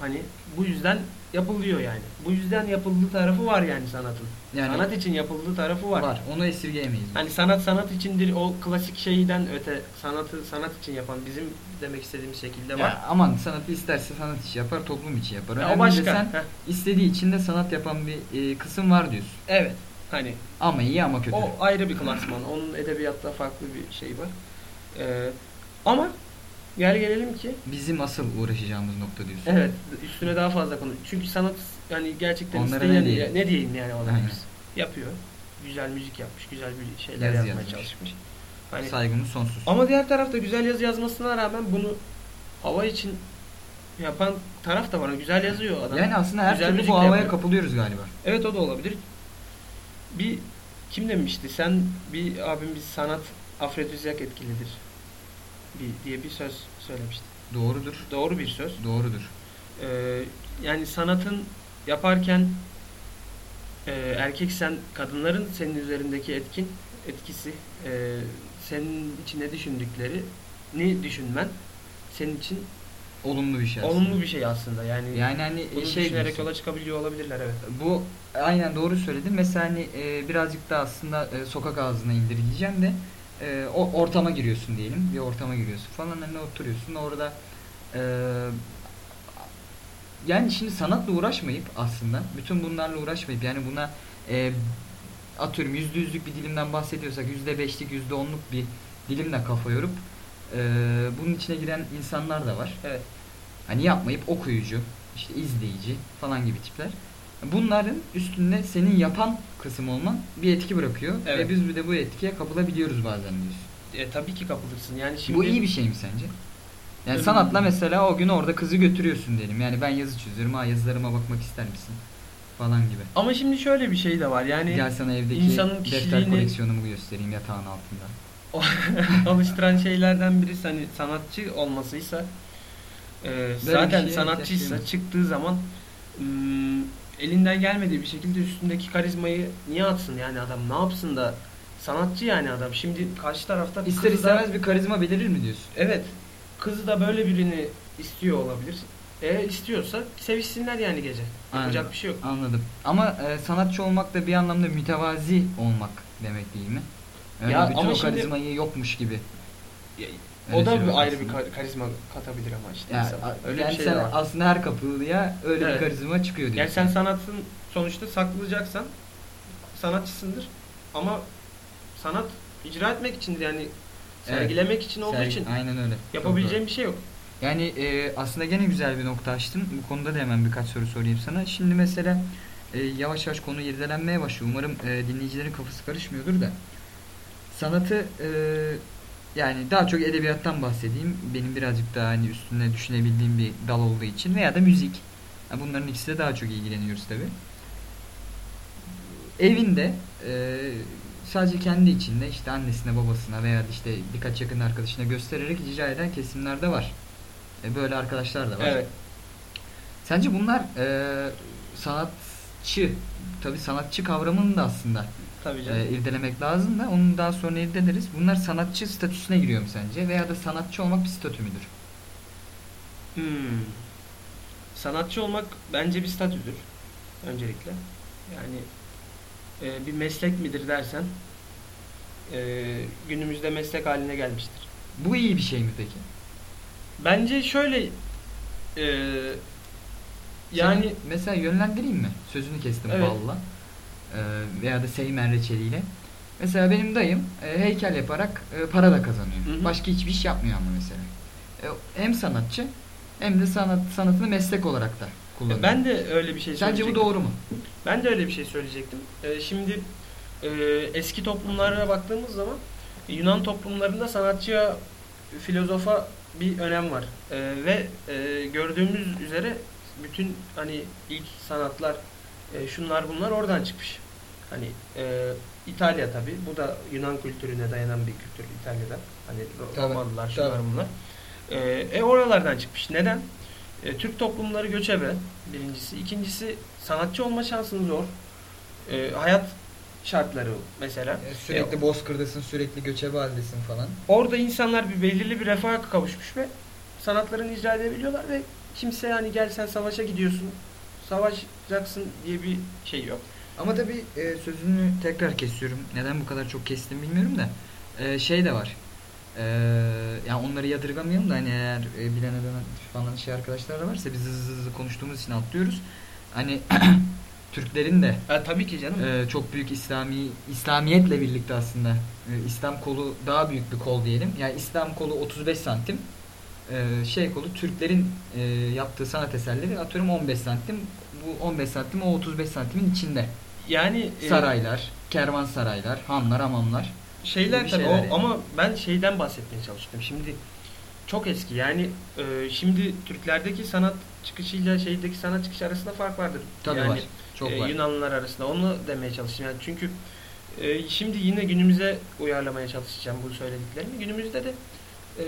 hani bu yüzden yapılıyor yani. Bu yüzden yapıldığı tarafı var yani sanatın. Yani sanat için yapıldığı tarafı var. var. Onu esirgeyemeyiz. Hani sanat sanat içindir o klasik şeyden öte sanatı sanat için yapan bizim demek istediğimiz şekilde var. Ya aman sanatı isterse sanat işi yapar, toplum için yapar. Ya Önemli başka. sen Heh, istediği için de sanat yapan bir e, kısım var diyorsun. evet. Hani Ama iyi ama kötü. o ayrı bir klasman. Onun edebiyatta farklı bir şey var. Ee, ama gel gelelim ki Bizim asıl uğraşacağımız nokta diyorsun. evet üstüne daha fazla konu. Çünkü sanat yani gerçekten Onlara ne diyelim? ne diyeyim yani ona yapıyor. Güzel müzik yapmış, güzel bir şeyler Yazı yazmaya yazmış. çalışmış. Hani Saygımız sonsuz. Ama diğer tarafta güzel yazı yazmasına rağmen bunu hava için yapan taraf da var. Güzel yazıyor adam. yani aslında her Güzel türlü bu havaya yapıyor. kapılıyoruz galiba. Evet o da olabilir. Bir kim demişti? Sen bir abim bir sanat afrodizyak etkilidir. Bir diye bir söz söylemişti. Doğrudur. Doğru bir söz. Doğrudur. Ee, yani sanatın yaparken e, erkeksen kadınların senin üzerindeki etkin etkisi e, senin için ne düşündükleri ni düşünmen senin için Olumlu bir şey aslında. olumlu bir şey aslında. Yani, Yani hani bunu şey düşünerek diyorsun. yola çıkabiliyor olabilirler evet. Bu aynen doğru söyledin. Mesela hani e, birazcık da aslında e, sokak ağzına indirgeyeceğim de e, o ortama giriyorsun diyelim. Bir ortama giriyorsun falan hani oturuyorsun orada e, yani şimdi sanatla uğraşmayıp aslında bütün bunlarla uğraşmayıp yani buna e, atıyorum yüzde yüzlük bir dilimden bahsediyorsak yüzde beşlik yüzde onluk bir dilimle kafa yorup e, bunun içine giren insanlar da var. Evet. Hani yapmayıp okuyucu, işte izleyici falan gibi tipler. Bunların üstünde senin yapan kısım olman bir etki bırakıyor. Evet. Ve biz bir de bu etkiye kapılabiliyoruz bazen diyorsun. E, tabii ki kapılırsın. Yani şimdi Bu iyi bir şey mi sence? Yani sanatla mesela o gün orada kızı götürüyorsun diyelim. Yani ben yazı çiziyorum. Ha yazılarıma bakmak ister misin? Falan gibi. Ama şimdi şöyle bir şey de var. Yani Gel sana evdeki insanın defter kişiliğini- koleksiyonumu göstereyim yatağın altında. *laughs* alıştıran şeylerden birisi hani sanatçı olmasıysa e, zaten şeye sanatçıysa çıktığı zaman ım, elinden gelmediği bir şekilde üstündeki karizmayı niye atsın yani adam ne yapsın da sanatçı yani adam şimdi karşı tarafta İster kızı da- istemez bir karizma belirir mi diyorsun? evet kızı da böyle birini istiyor olabilir e istiyorsa sevişsinler yani gece yapacak Aynen. bir şey yok Anladım. Ama e, sanatçı olmak da bir anlamda mütevazi olmak demek değil mi? Öyle Ya bütün ama o şimdi- karizmayı yokmuş gibi. Ya, o da bir ayrı bir kar- karizma katabilir ama işte Yani, öyle yani bir şey sen de var. aslında her kapılıya öyle Evet. bir karizma çıkıyor diyorsun. Yani sen sanatın sonuçta saklayacaksan sanatçısındır. Ama sanat icra etmek içindir yani Evet. sergilemek için olduğu Sergi- için Aynen öyle. Çok yapabileceğin bir şey yok. Yani e, aslında gene güzel bir nokta açtın. Bu konuda da hemen birkaç soru sorayım sana. Şimdi mesela e, yavaş yavaş konu irdelenmeye başlıyor. Umarım e, dinleyicilerin kafası karışmıyordur da. Sanatı e, yani daha çok edebiyattan bahsedeyim. Benim birazcık daha hani üstüne düşünebildiğim bir dal olduğu için veya da müzik. Yani bunların ikisi de daha çok ilgileniyoruz tabi. Evinde e, sadece kendi içinde işte annesine babasına veya işte birkaç yakın arkadaşına göstererek icra eden kesimler de var. E, böyle arkadaşlar da var. Evet. Sence bunlar e, sanatçı, tabi sanatçı kavramını da aslında Tabii canım. e, irdelemek lazım da onu daha sonra irdeleriz. Bunlar sanatçı statüsüne giriyor mu sence? Veya da sanatçı olmak bir statü müdür? Hmm. Sanatçı olmak bence bir statüdür. Öncelikle. Yani e, bir meslek midir dersen e, günümüzde meslek haline gelmiştir. Bu iyi bir şey mi peki? Bence şöyle e, yani Seni mesela yönlendireyim mi? Sözünü kestim Evet. balla. E, veya da Seymen reçeliyle. Mesela benim dayım e, heykel yaparak e, para da kazanıyor. Hı hı. Başka hiçbir iş yapmıyor ama mesela. E, hem sanatçı hem de sanat sanatını meslek olarak da kullanıyor. Ben de öyle bir şey Sence bu söyleyecektim. doğru mu? Ben de öyle bir şey söyleyecektim. Şimdi e, eski toplumlara baktığımız zaman Yunan toplumlarında sanatçıya, filozofa bir önem var. Ve e, gördüğümüz üzere bütün hani ilk sanatlar, e, şunlar bunlar oradan çıkmış. Hani e, İtalya tabi. Bu da Yunan kültürüne dayanan bir kültür İtalya'da. Hani Romalılar, şunlar bunlar. E, e oralardan çıkmış. Neden? E, Türk toplumları göçebe birincisi. İkincisi sanatçı olma şansın zor. E, hayat şartları mesela. E, sürekli bozkırdasın, sürekli göçebe haldesin falan. Orada insanlar bir belirli bir refaha kavuşmuş ve sanatlarını icra edebiliyorlar ve kimse hani gel sen savaşa gidiyorsun, savaşacaksın diye bir şey yok. Ama tabii e, sözünü tekrar kesiyorum. Neden bu kadar çok kestim bilmiyorum da. E, şey de var. E, yani onları yadırgamayalım da hani eğer e, bilen eden falan şey arkadaşlar da varsa biz hızlı hızlı konuştuğumuz için atlıyoruz. Hani *clears throat* Türklerin de Ha, tabii ki canım. e, çok büyük İslami İslamiyetle birlikte aslında e, İslam kolu daha büyük bir kol diyelim. Yani İslam kolu 35 santim. E, şey kolu Türklerin e, yaptığı sanat eserleri atıyorum 15 santim. Bu 15 santim o 35 santimin içinde. Yani e, Saraylar, kervansaraylar, hanlar, hamamlar. şeyler tabii şeyler o, yani. ama ben şeyden bahsetmeye çalıştım. Şimdi çok eski yani e, şimdi Türklerdeki sanat çıkışıyla şeydeki sanat çıkışı arasında fark vardır. Tabii yani, var. Çok e, var. Yunanlılar arasında onu demeye çalıştım. Yani çünkü e, şimdi yine günümüze uyarlamaya çalışacağım bu söylediklerimi. Günümüzde de e,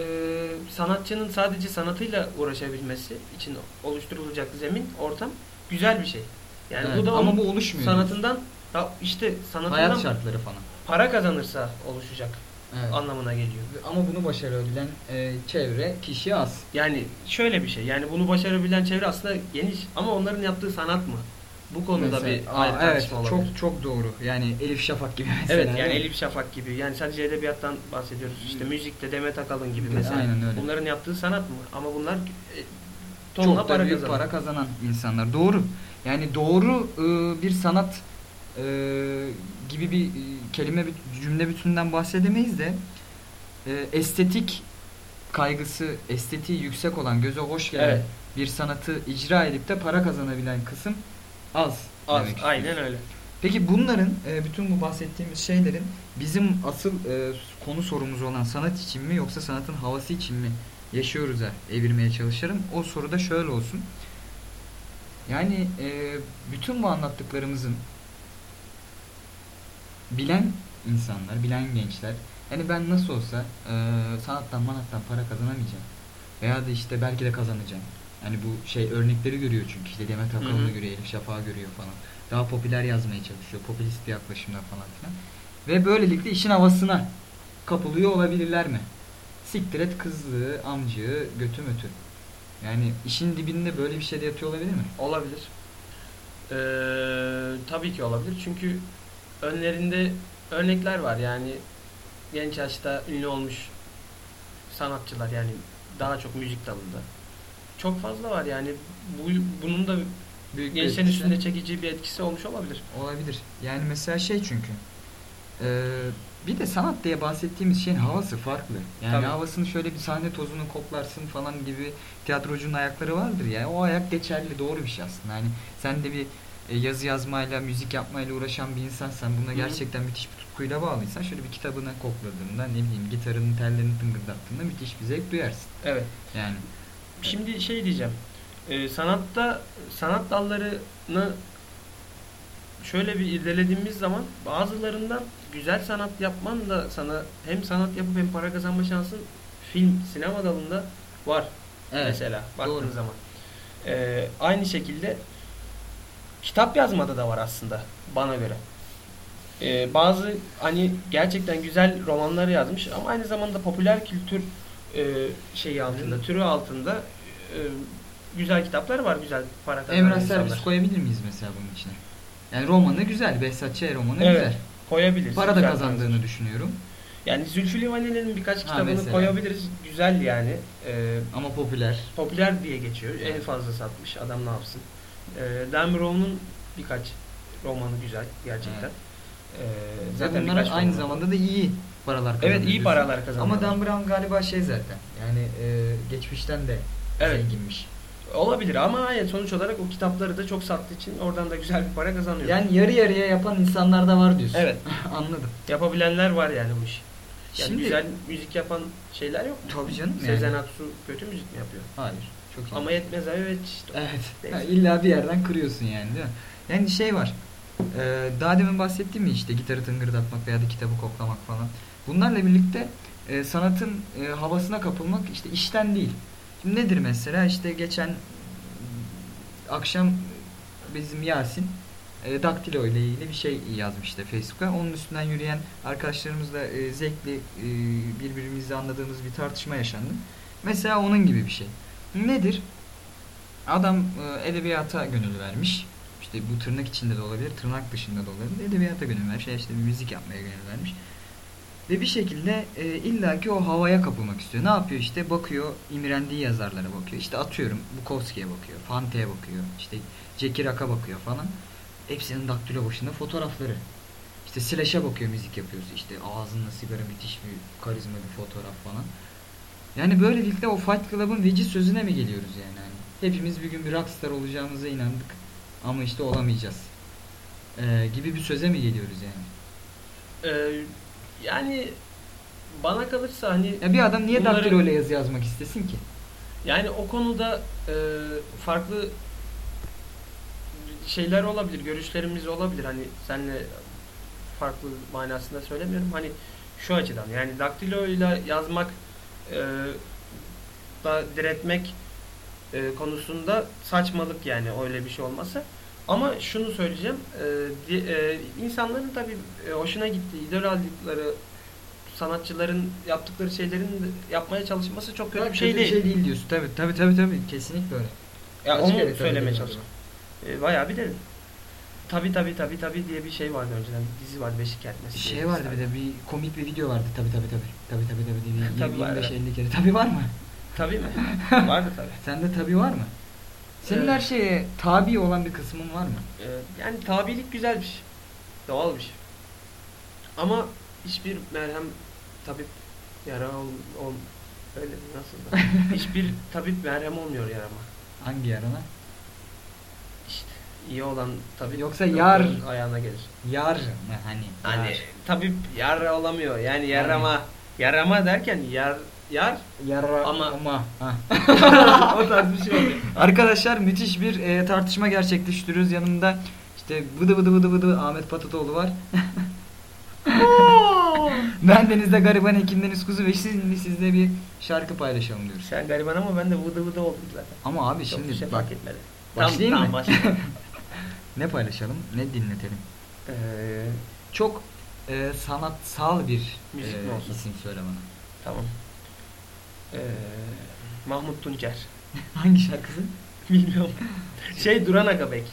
sanatçının sadece sanatıyla uğraşabilmesi için oluşturulacak zemin, ortam güzel bir şey. Yani Evet, bu da ama bu oluşmuyor. sanatından ya işte sanatından Hayat şartları falan. para kazanırsa oluşacak Evet. anlamına geliyor. Ama bunu başarabilen e, çevre kişi az. Yani şöyle bir şey. Yani bunu başarabilen çevre aslında geniş ama onların yaptığı sanat mı? Bu konuda Mesela- bir ayrı evet, olabilir. çok çok doğru. Yani Elif Şafak gibi mesela. Evet yani? Elif Şafak gibi. Yani sadece edebiyattan bahsediyoruz. İşte müzikte Demet Akalın gibi mesela. aynen öyle. Bunların yaptığı sanat mı? Ama bunlar e, çok tonla da para büyük kazanan. para kazanan insanlar. Doğru. Yani doğru e, bir sanat e, gibi bir e, kelime cümle bütününden bahsedemeyiz de e, estetik kaygısı, estetiği yüksek olan, göze hoş gelen Evet. bir sanatı icra edip de para kazanabilen kısım az. Az. demek istiyoruz. Aynen öyle. Peki bunların, e, bütün bu bahsettiğimiz şeylerin bizim asıl e, konu sorumuz olan sanat için mi yoksa sanatın havası için mi yaşıyoruz'a evirmeye çalışırım. O soru da şöyle olsun. Yani e, bütün bu anlattıklarımızın bilen insanlar, bilen gençler yani ben nasıl olsa e, sanattan manattan para kazanamayacağım. Veya da işte belki de kazanacağım. Yani bu şey örnekleri görüyor çünkü işte Demet Akalın'ı görüyor, Elif Şafak'ı görüyor falan. Daha popüler yazmaya çalışıyor. Popülist bir yaklaşımda falan filan. Ve böylelikle işin havasına kapılıyor olabilirler mi? Siktir et kızlığı, amcığı, götü mötü. Yani işin dibinde böyle bir şey de yatıyor olabilir mi? Olabilir. Ee, tabii ki olabilir. Çünkü önlerinde örnekler var. Yani genç yaşta ünlü olmuş sanatçılar yani daha çok müzik dalında. Çok fazla var yani bu bunun da Büyük gençlerin etkisi. üstünde çekici bir etkisi olmuş olabilir. Olabilir. Yani mesela şey çünkü. Eee, bir de sanat diye bahsettiğimiz şeyin havası farklı. Yani Tabii. havasını şöyle bir sahne tozunu koklarsın falan gibi tiyatrocunun ayakları vardır ya. O ayak geçerli doğru bir şey aslında. Yani sen de bir e, yazı yazmayla, müzik yapmayla uğraşan bir insansan buna hı. gerçekten müthiş bir tutkuyla bağlıysan şöyle bir kitabını kokladığında ne bileyim gitarının tellerini tıngırdattığında müthiş bir zevk duyarsın. Evet. Yani Şimdi şey diyeceğim. Ee, sanatta sanat dallarını şöyle bir irdelediğimiz zaman bazılarından güzel sanat yapman da sana hem sanat yapıp hem para kazanma şansın film, sinema dalında var. Mesela baktığın doğru. zaman. Ee, aynı şekilde kitap yazmada da var aslında bana göre. Ee, bazı hani gerçekten güzel romanları yazmış ama aynı zamanda popüler kültür e, şeyi altında, türü altında e, güzel kitaplar var, güzel para kazanan Emrah insanlar. Servis koyabilir miyiz mesela bunun içine? Yani romanı güzel. Behzat Ç. romanı Evet. güzel. Koyabiliriz. Para da kazandığını düşünüyorum. Yani Zülfü Livaneli'nin birkaç Ha, kitabını mesela. koyabiliriz. Güzel yani. Ee, Ama popüler. popüler diye geçiyor. En Evet. fazla satmış. Adam ne yapsın? Ee, Dan Brown'un birkaç romanı güzel gerçekten. Ee, Zaten bunlar aynı var. zamanda da iyi paralar kazanıyor. Evet iyi paralar kazanıyor. Ama Dan Brown galiba şey zaten. Yani e, geçmişten de Evet. zenginmiş. Olabilir ama yani sonuç olarak o kitapları da çok sattığı için oradan da güzel bir para kazanıyor. Yani yarı yarıya yapan insanlar da var diyorsun. Evet. *laughs* Anladım. Yapabilenler var yani bu işi. Yani Şimdi- güzel müzik yapan şeyler yok mu? Tabii canım yani. Sezen Aksu kötü müzik mi yapıyor? Hayır. Çok iyi. Ama yetmez abi evet işte. Evet. Ha, illa bir yerden kırıyorsun yani değil mi? Yani şey var. E, daha demin bahsettim ya işte gitarı tıngırdatmak veya da kitabı koklamak falan. Bunlarla birlikte e, sanatın e, havasına kapılmak işte işten değil. Şimdi nedir mesela işte geçen akşam bizim Yasin e, daktilo ile ilgili bir şey yazmıştı Facebook'a. Onun üstünden yürüyen arkadaşlarımızla e, zevkli e, birbirimizi anladığımız bir tartışma yaşandı. Mesela onun gibi bir şey. Nedir? Adam e, edebiyata gönül vermiş. İşte bu tırnak içinde de olabilir, tırnak dışında da olabilir. Edebiyata gönül vermiş. işte bir müzik yapmaya gönül vermiş. Ve bir şekilde e, illaki o havaya kapılmak istiyor. Ne yapıyor işte? Bakıyor, imrendiği yazarlara bakıyor. İşte atıyorum Bukowski'ye bakıyor, Fante'ye bakıyor, işte Rock'a bakıyor falan. Hepsinin daktilo başında fotoğrafları. İşte Slash'a bakıyor müzik yapıyorsa. işte ağzında sigara müthiş bir karizma bir fotoğraf falan. Yani böylelikle o Fight Club'ın veci sözüne mi geliyoruz yani? Hani hepimiz bir gün bir rockstar olacağımıza inandık ama işte olamayacağız. Ee, gibi bir söze mi geliyoruz yani? Ee, yani bana kalırsa hani Ya bir adam niye Bunları- daktilo ile yazı yazmak istesin ki? yani o konuda e, farklı şeyler olabilir, görüşlerimiz olabilir. Hani senle farklı manasında söylemiyorum. Hani şu açıdan yani daktilo ile yazmak e, da diretmek e, konusunda saçmalık yani öyle bir şey olması. Ama şunu söyleyeceğim. E, e, insanların tabii e, hoşuna gittiği, idol aldıkları sanatçıların yaptıkları şeylerin yapmaya çalışması çok kötü bir şey değil. şey değil diyorsun. Tabii tabii tabii tabii. Kesinlikle öyle. Ya onu söylemeye çalıştım. E, bayağı bir dedim. Tabi tabi tabi tabi diye bir şey vardı önceden. Bir dizi vardı Beşik Kertmesi. Şey vardı bir de bir komik bir video vardı. Tabii tabii tabii. Tabii tabii tabii diye bir *laughs* Tabii var, 25 evet. 50 kere. Tabii var mı? Tabii mi? *laughs* vardı tabi. Sende tabii var mı? Senin Evet. her şeye tabi olan bir kısmın var mı? Yani tabilik güzel bir. Doğal bir şey. Ama hiçbir merhem tabip yara ol, ol öyle nasıl da? *laughs* hiçbir tabip merhem olmuyor yarama. Hangi yarana? İşte iyi olan tabip Yoksa yar- ayağına gelir. Yar mı hani? Hani Yar. tabip yar olamıyor. Yani yarama yarama derken yar yar Yara Ama- ama. *laughs* O tarz bir şey. Arkadaşlar müthiş bir e, tartışma gerçekleştiriyoruz. Yanımda işte vıdı vıdı vıdı vıdı Ahmet Patatoğlu var. *laughs* ben Deniz'de gariban Ekin Deniz Kuzu ve şimdi sizle bir şarkı paylaşalım diyoruz. Sen gariban ama ben de vıdı vıdı oldum zaten. Ama abi Çok şimdi şey fark etmedi. başlayayım tamam, mı? Tamam başla. *laughs* ne paylaşalım ne dinletelim. Ee, Çok e, sanatsal bir Müzik e, olsun? isim söyle bana. tamam. Ee, Mahmut Tuncer. *laughs* Hangi şarkısı? Bilmiyorum. Şey Duran Agabek.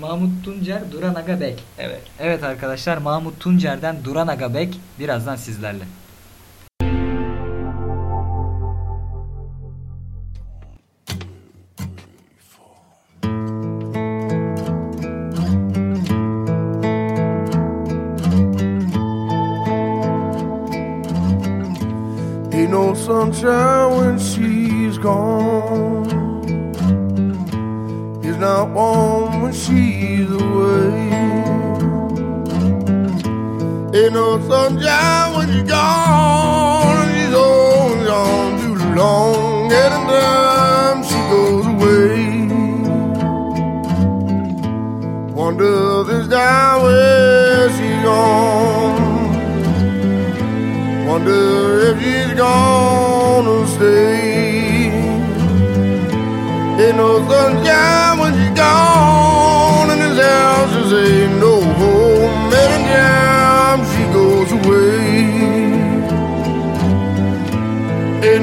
Mahmut Tuncer Duran Agabek. Evet. Evet arkadaşlar Mahmut Tuncer'den Duran Agabek birazdan sizlerle. Sunshine when she's gone. It's not warm when she's away. Ain't no sunshine when she's gone. And she's always gone too long. Anytime she goes away. Wonder this time where she's gone. Wonder if she's gonna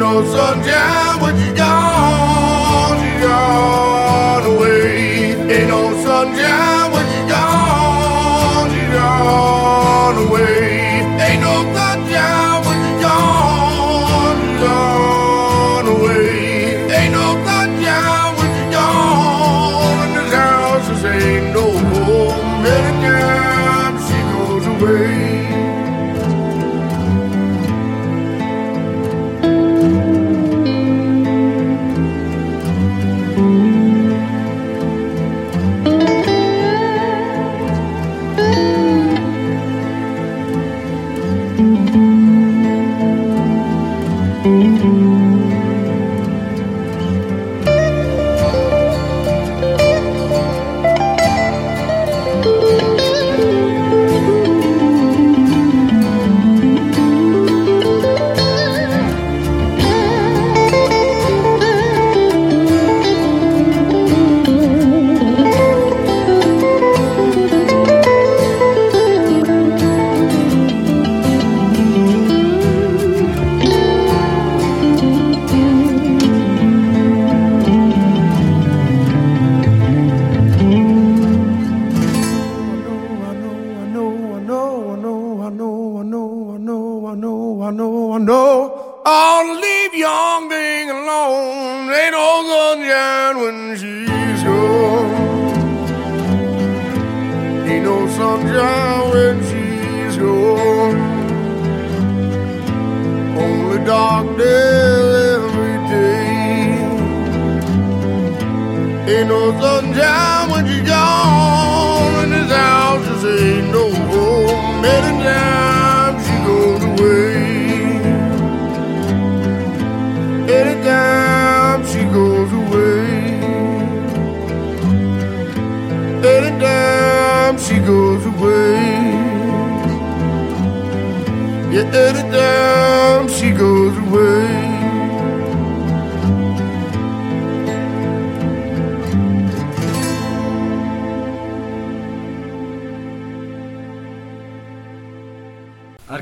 So down.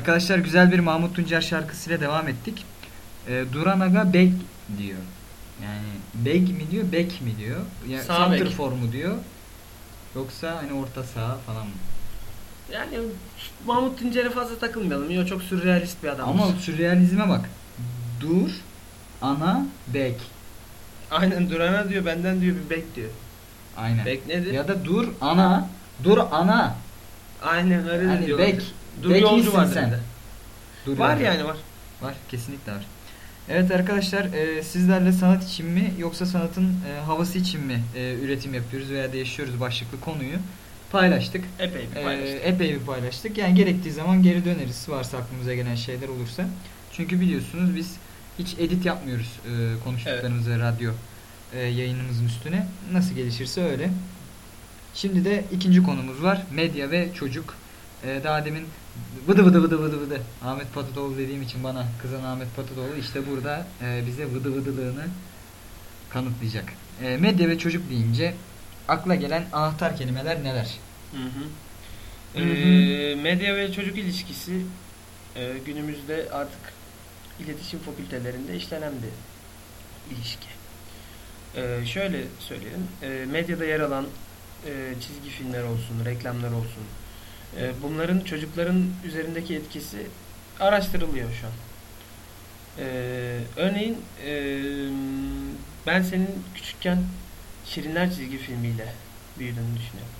Arkadaşlar güzel bir Mahmut Tuncer şarkısıyla devam ettik. Ee, Duran Aga bek diyor. Yani beg mi diyor, bek mi diyor? Ya Sağ bek. santrfor mu diyor? Yoksa hani orta saha falan mı? Yani Mahmut Tuncer'e fazla takılmayalım. O çok sürrealist bir adam. Ama sürrealizme bak. Dur, ana, bek. Aynen Duran'a diyor benden diyor bir bek diyor. Aynen. Bek nedir? Ya da dur, ana, dur, ana. Aynen öyle de diyorlar. bek, Dur bek yolcu var sen? Dur Var yani. yani var. Var, kesinlikle var. Evet arkadaşlar, e, sizlerle sanat için mi yoksa sanatın e, havası için mi e, üretim yapıyoruz veya da yaşıyoruz başlıklı konuyu paylaştık. Epey bir E, paylaştık. epey bir paylaştık. Yani gerektiği zaman geri döneriz varsa aklımıza gelen şeyler olursa. Çünkü biliyorsunuz biz hiç edit yapmıyoruz e, konuştuklarımızı radyo e, yayınımızın üstüne. Nasıl gelişirse öyle. Şimdi de ikinci konumuz var. Medya ve çocuk. E, daha demin vıdı vıdı vıdı vıdı vıdı Ahmet Patatoğlu dediğim için bana kızan Ahmet Patatoğlu işte burada e, bize vıdı vıdılığını kanıtlayacak. E, medya ve çocuk deyince akla gelen anahtar kelimeler neler? Hı hı. Hı hı. Ee, medya ve çocuk ilişkisi e, günümüzde artık iletişim fakültelerinde işlenen bir ilişki. Ee, şöyle söyleyelim. Ee, medyada yer alan e, çizgi filmler olsun, reklamlar olsun. E, bunların çocukların üzerindeki etkisi araştırılıyor şu an. Ee, örneğin e, ben senin küçükken Şirinler çizgi filmiyle büyüdüğünü düşünüyorum.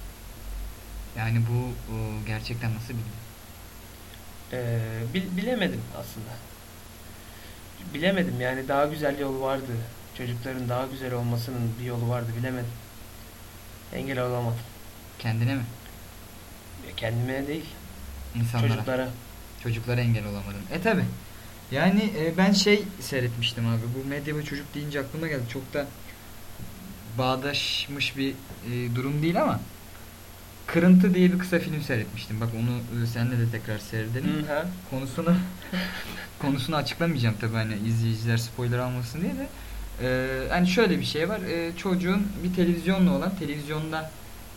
Yani bu o, gerçekten nasıl bilmiyorum. Ee, bil- bilemedim aslında. Bilemedim yani daha güzel yolu vardı. Çocukların daha güzel olmasının bir yolu vardı bilemedim. Engel olamadım. Kendine mi? Kendime değil, İnsanlara. çocuklara. Çocuklara engel olamadın. E tabi. Yani e, ben şey seyretmiştim abi. Bu medya ve çocuk deyince aklıma geldi. Çok da bağdaşmış bir e, durum değil ama Kırıntı diye bir kısa film seyretmiştim. Bak onu e, seninle de tekrar seyredelim. Hı, ha. Konusunu *laughs* konusunu açıklamayacağım tabi hani izleyiciler spoiler almasın diye de. Ee, hani şöyle bir şey var. Ee, çocuğun bir televizyonla olan televizyonda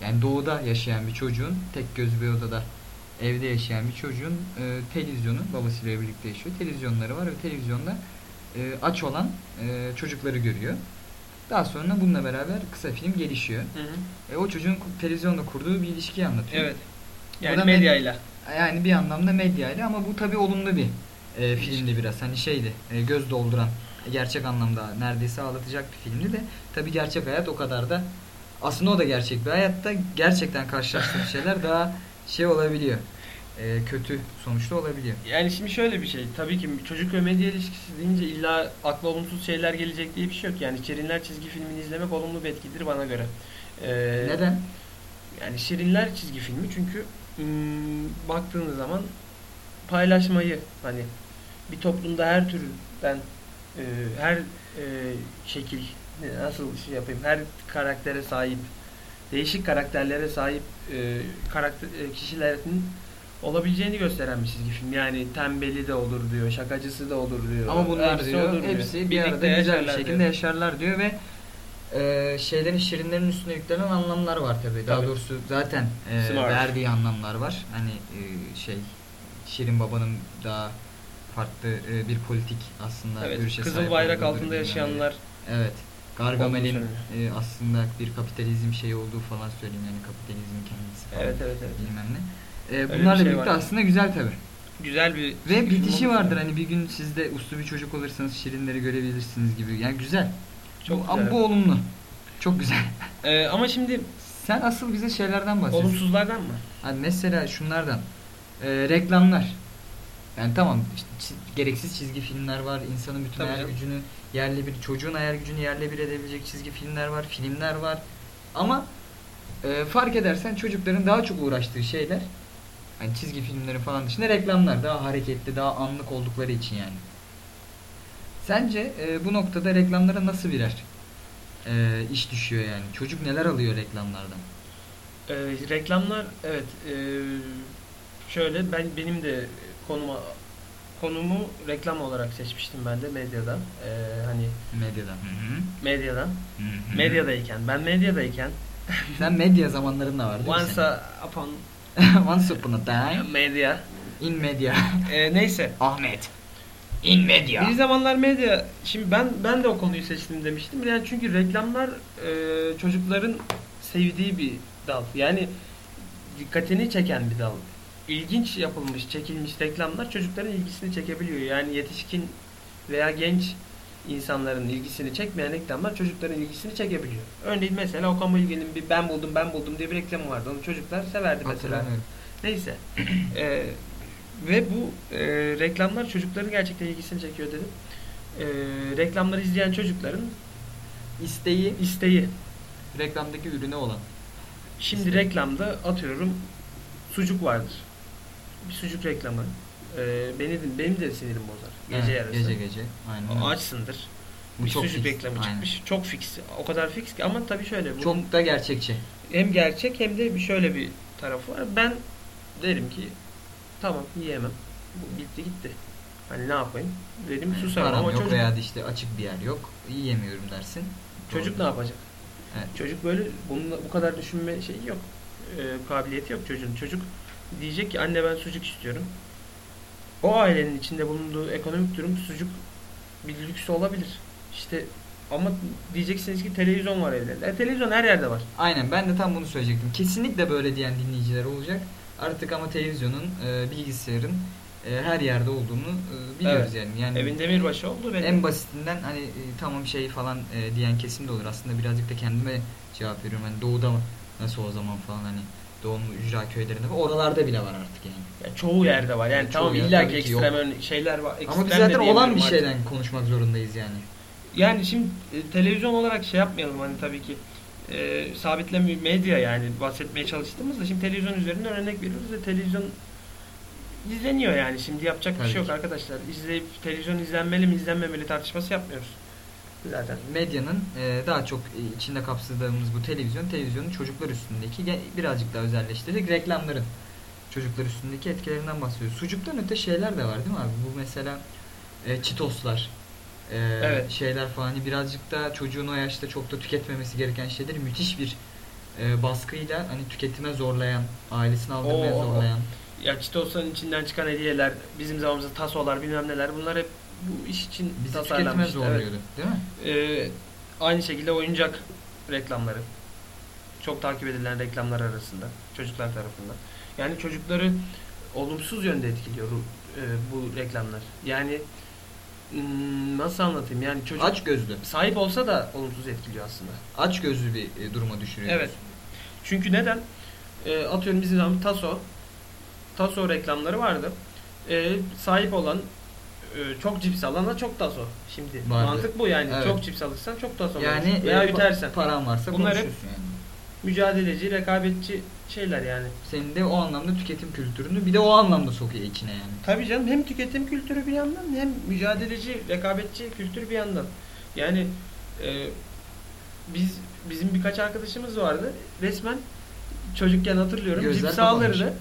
yani doğuda yaşayan bir çocuğun tek göz bir odada evde yaşayan bir çocuğun e, televizyonu babasıyla birlikte yaşıyor. Televizyonları var ve televizyonda e, aç olan e, çocukları görüyor. Daha sonra bununla beraber kısa film gelişiyor. Hı hı. E, o çocuğun televizyonda kurduğu bir ilişkiyi anlatıyor. Evet. Yani da med- medyayla. Yani bir anlamda medyayla ama bu tabi olumlu bir e, filmdi biraz. Hani şeydi e, göz dolduran gerçek anlamda neredeyse ağlatacak bir filmdi de tabi gerçek hayat o kadar da aslında o da gerçek bir hayatta gerçekten karşılaştığım *laughs* şeyler daha şey olabiliyor. e, kötü sonuçta olabiliyor. Yani şimdi şöyle bir şey. Tabii ki çocuk ve medya ilişkisi deyince illa akla olumsuz şeyler gelecek diye bir şey yok. Yani Şirinler çizgi filmini izlemek olumlu bir etkidir bana göre. Ee, Neden? Yani Şirinler çizgi filmi çünkü ım, baktığınız zaman paylaşmayı hani bir toplumda her türden e, her e, şekil nasıl şey yapayım her karaktere sahip değişik karakterlere sahip e, karakter e, kişilerin olabileceğini gösteren bir çizgi film. Yani tembeli de olur diyor, şakacısı da olur diyor. Ama bunlar hepsi diyor olur diyor. hepsi bir Birlikte arada güzel bir şekilde diyor. yaşarlar diyor ve e, şeylerin şirinlerin üstüne yüklenen anlamlar var tabii. Daha Tabii. doğrusu zaten e, Smart. verdiği anlamlar var. Hani e, şey Şirin Babanın daha farklı e, bir politik aslında Evet, görüşe Kızıl bayrak altında yaşayanlar Evet. Gargamel'in e, aslında bir kapitalizm şeyi olduğu falan söyleyeyim yani kapitalizmin kendisi falan. Evet evet evet. Bilmem ne. E, Öyle bir bunlarla şey birlikte var. aslında güzel tabii. Güzel bir Ve film bitişi olmuş. vardır hani bir gün siz de uslu bir çocuk olursanız şirinleri görebilirsiniz gibi. Yani güzel. Çok bu, güzel. Ama bu olumlu. Çok güzel. Ee, *laughs* ama şimdi Sen asıl bize şeylerden bahset. olumsuzlardan mı? Hani mesela şunlardan. Ee, reklamlar. Yani tamam işte gereksiz çizgi filmler var. İnsanın bütün Tabii hayal canım. gücünü yerle bir, çocuğun hayal gücünü yerle bir edebilecek çizgi filmler var, filmler var. Ama e, fark edersen çocukların daha çok uğraştığı şeyler hani çizgi filmlerin falan dışında reklamlar daha hareketli, daha anlık oldukları için yani. Sence e, bu noktada reklamlara nasıl birer e, iş düşüyor yani? Çocuk neler alıyor reklamlardan? Ee, reklamlar evet ee, şöyle ben benim de konuma konumu reklam olarak seçmiştim ben de medyadan. Ee, hani Medyadan. Hı hı. medyadan. Hı hı. Medyadayken ben medyadayken *laughs* Sen medya zamanların da var değil mi once senin? upon *laughs* Once upon a time *laughs* media in media. Ee, neyse Ahmet. In media. Bir zamanlar medya, şimdi ben ben de o konuyu seçtim demiştim. Yani çünkü reklamlar e, çocukların sevdiği bir dal. Yani dikkatini çeken bir dal. İlginç yapılmış, çekilmiş reklamlar çocukların ilgisini çekebiliyor. Yani yetişkin veya genç insanların ilgisini çekmeyen reklamlar çocukların ilgisini çekebiliyor. Örneğin mesela Okan Bayülgen'in bir ben buldum ben buldum diye bir reklamı vardı. Onu çocuklar severdi mesela. Neyse. *clears throat* Ee, ve bu e, reklamlar çocukların gerçekten ilgisini çekiyor dedim. Ee, reklamları izleyen çocukların İsteği isteği. reklamdaki ürüne olan. Şimdi İsteği. reklamda atıyorum sucuk vardır. Bir sucuk reklamı. Ee, beni benim de sinirim bozar. Gece Evet, yarısı. Gece gece. Aynen. O açsındır. Bu bir çok sucuk fix. reklamı Aynen. çıkmış. Çok fix. O kadar fix ki ama tabii şöyle. bunun Çok da gerçekçi. hem gerçek hem de bir şöyle bir tarafı var. Ben derim ki tamam yiyemem. Bu bitti gitti. Hani ne yapayım? Dedim susarım Param ama yok çocuk, veya işte açık bir yer yok. Yiyemiyorum dersin. çocuk ne Doğru. yapacak? Evet. Çocuk böyle bununla, bu kadar düşünme şeyi yok. Ee, kabiliyeti yok çocuğun. Çocuk diyecek ki anne ben sucuk istiyorum. O ailenin içinde bulunduğu ekonomik durum sucuk bir lüks olabilir. İşte ama diyeceksiniz ki televizyon var evlerinde. E, televizyon her yerde var. Aynen ben de tam bunu söyleyecektim. Kesinlikle böyle diyen dinleyiciler olacak. Artık ama televizyonun, e, bilgisayarın e, her yerde olduğunu e, biliyoruz Evet. yani. Yani Evin demirbaşı oldu benim. en basitinden hani e, tamam şey falan e, diyen kesim de olur. Aslında birazcık da kendime cevap veriyorum. Hani doğuda nasıl o zaman falan hani doğunun ücra köylerinde ve oralarda bile var artık yani. Ya çoğu yerde var. Yani Çoğu tamam illa ki ki ekstrem örne- şeyler var. Ama biz Ekstrem zaten olan bir artık. şeyden konuşmak zorundayız yani. Yani şimdi e, televizyon olarak şey yapmayalım hani tabii ki e, sabitleme medya yani bahsetmeye çalıştığımızda şimdi televizyon üzerinden örnek veriyoruz ve televizyon izleniyor yani şimdi yapacak bir Tabii şey yok ki. arkadaşlar. İzleyip televizyon izlenmeli mi izlenmemeli tartışması yapmıyoruz. Zaten. Medyanın e, daha çok e, içinde kapsadığımız bu televizyon, televizyonun çocuklar üstündeki birazcık daha özelleştirdik reklamların çocuklar üstündeki etkilerinden bahsediyoruz. Sucuktan öte şeyler de var değil mi abi? Bu mesela e, çitoslar, e, Evet. şeyler falan hani birazcık da çocuğun o yaşta çok da tüketmemesi gereken şeyleri müthiş bir e, baskıyla hani tüketime zorlayan, ailesini aldırmaya O- o- zorlayan. Ya Çitos'un içinden çıkan hediyeler, bizim zamanımızda tasolar bilmem neler bunlar hep bu iş için Bizi tasarlanmış. zorluyordu değil mi? Ee, aynı şekilde oyuncak reklamları. Çok takip edilen reklamlar arasında çocuklar tarafından. Yani çocukları olumsuz yönde etkiliyor e, bu reklamlar. Yani nasıl anlatayım? Yani çocuk Aç gözlü. sahip olsa da olumsuz etkiliyor aslında. Aç gözlü bir e, duruma düşürüyor. Evet. Çünkü neden? E, atıyorum bizim zaman taso Taso reklamları vardı. E, sahip olan çok cips alana çok taso. Şimdi Vardı. mantık bu yani. Evet. Çok cips alırsan çok taso. Yani veya e, ütersen. paran varsa Bunlar hep- yani. Mücadeleci, rekabetçi şeyler yani. Senin de o anlamda tüketim kültürünü bir de o anlamda sokuyor içine yani. Tabii canım hem tüketim kültürü bir yandan hem mücadeleci, rekabetçi kültür bir yandan. Yani e, biz bizim birkaç arkadaşımız vardı. Resmen çocukken hatırlıyorum. Gözler kapanmış. alırdı.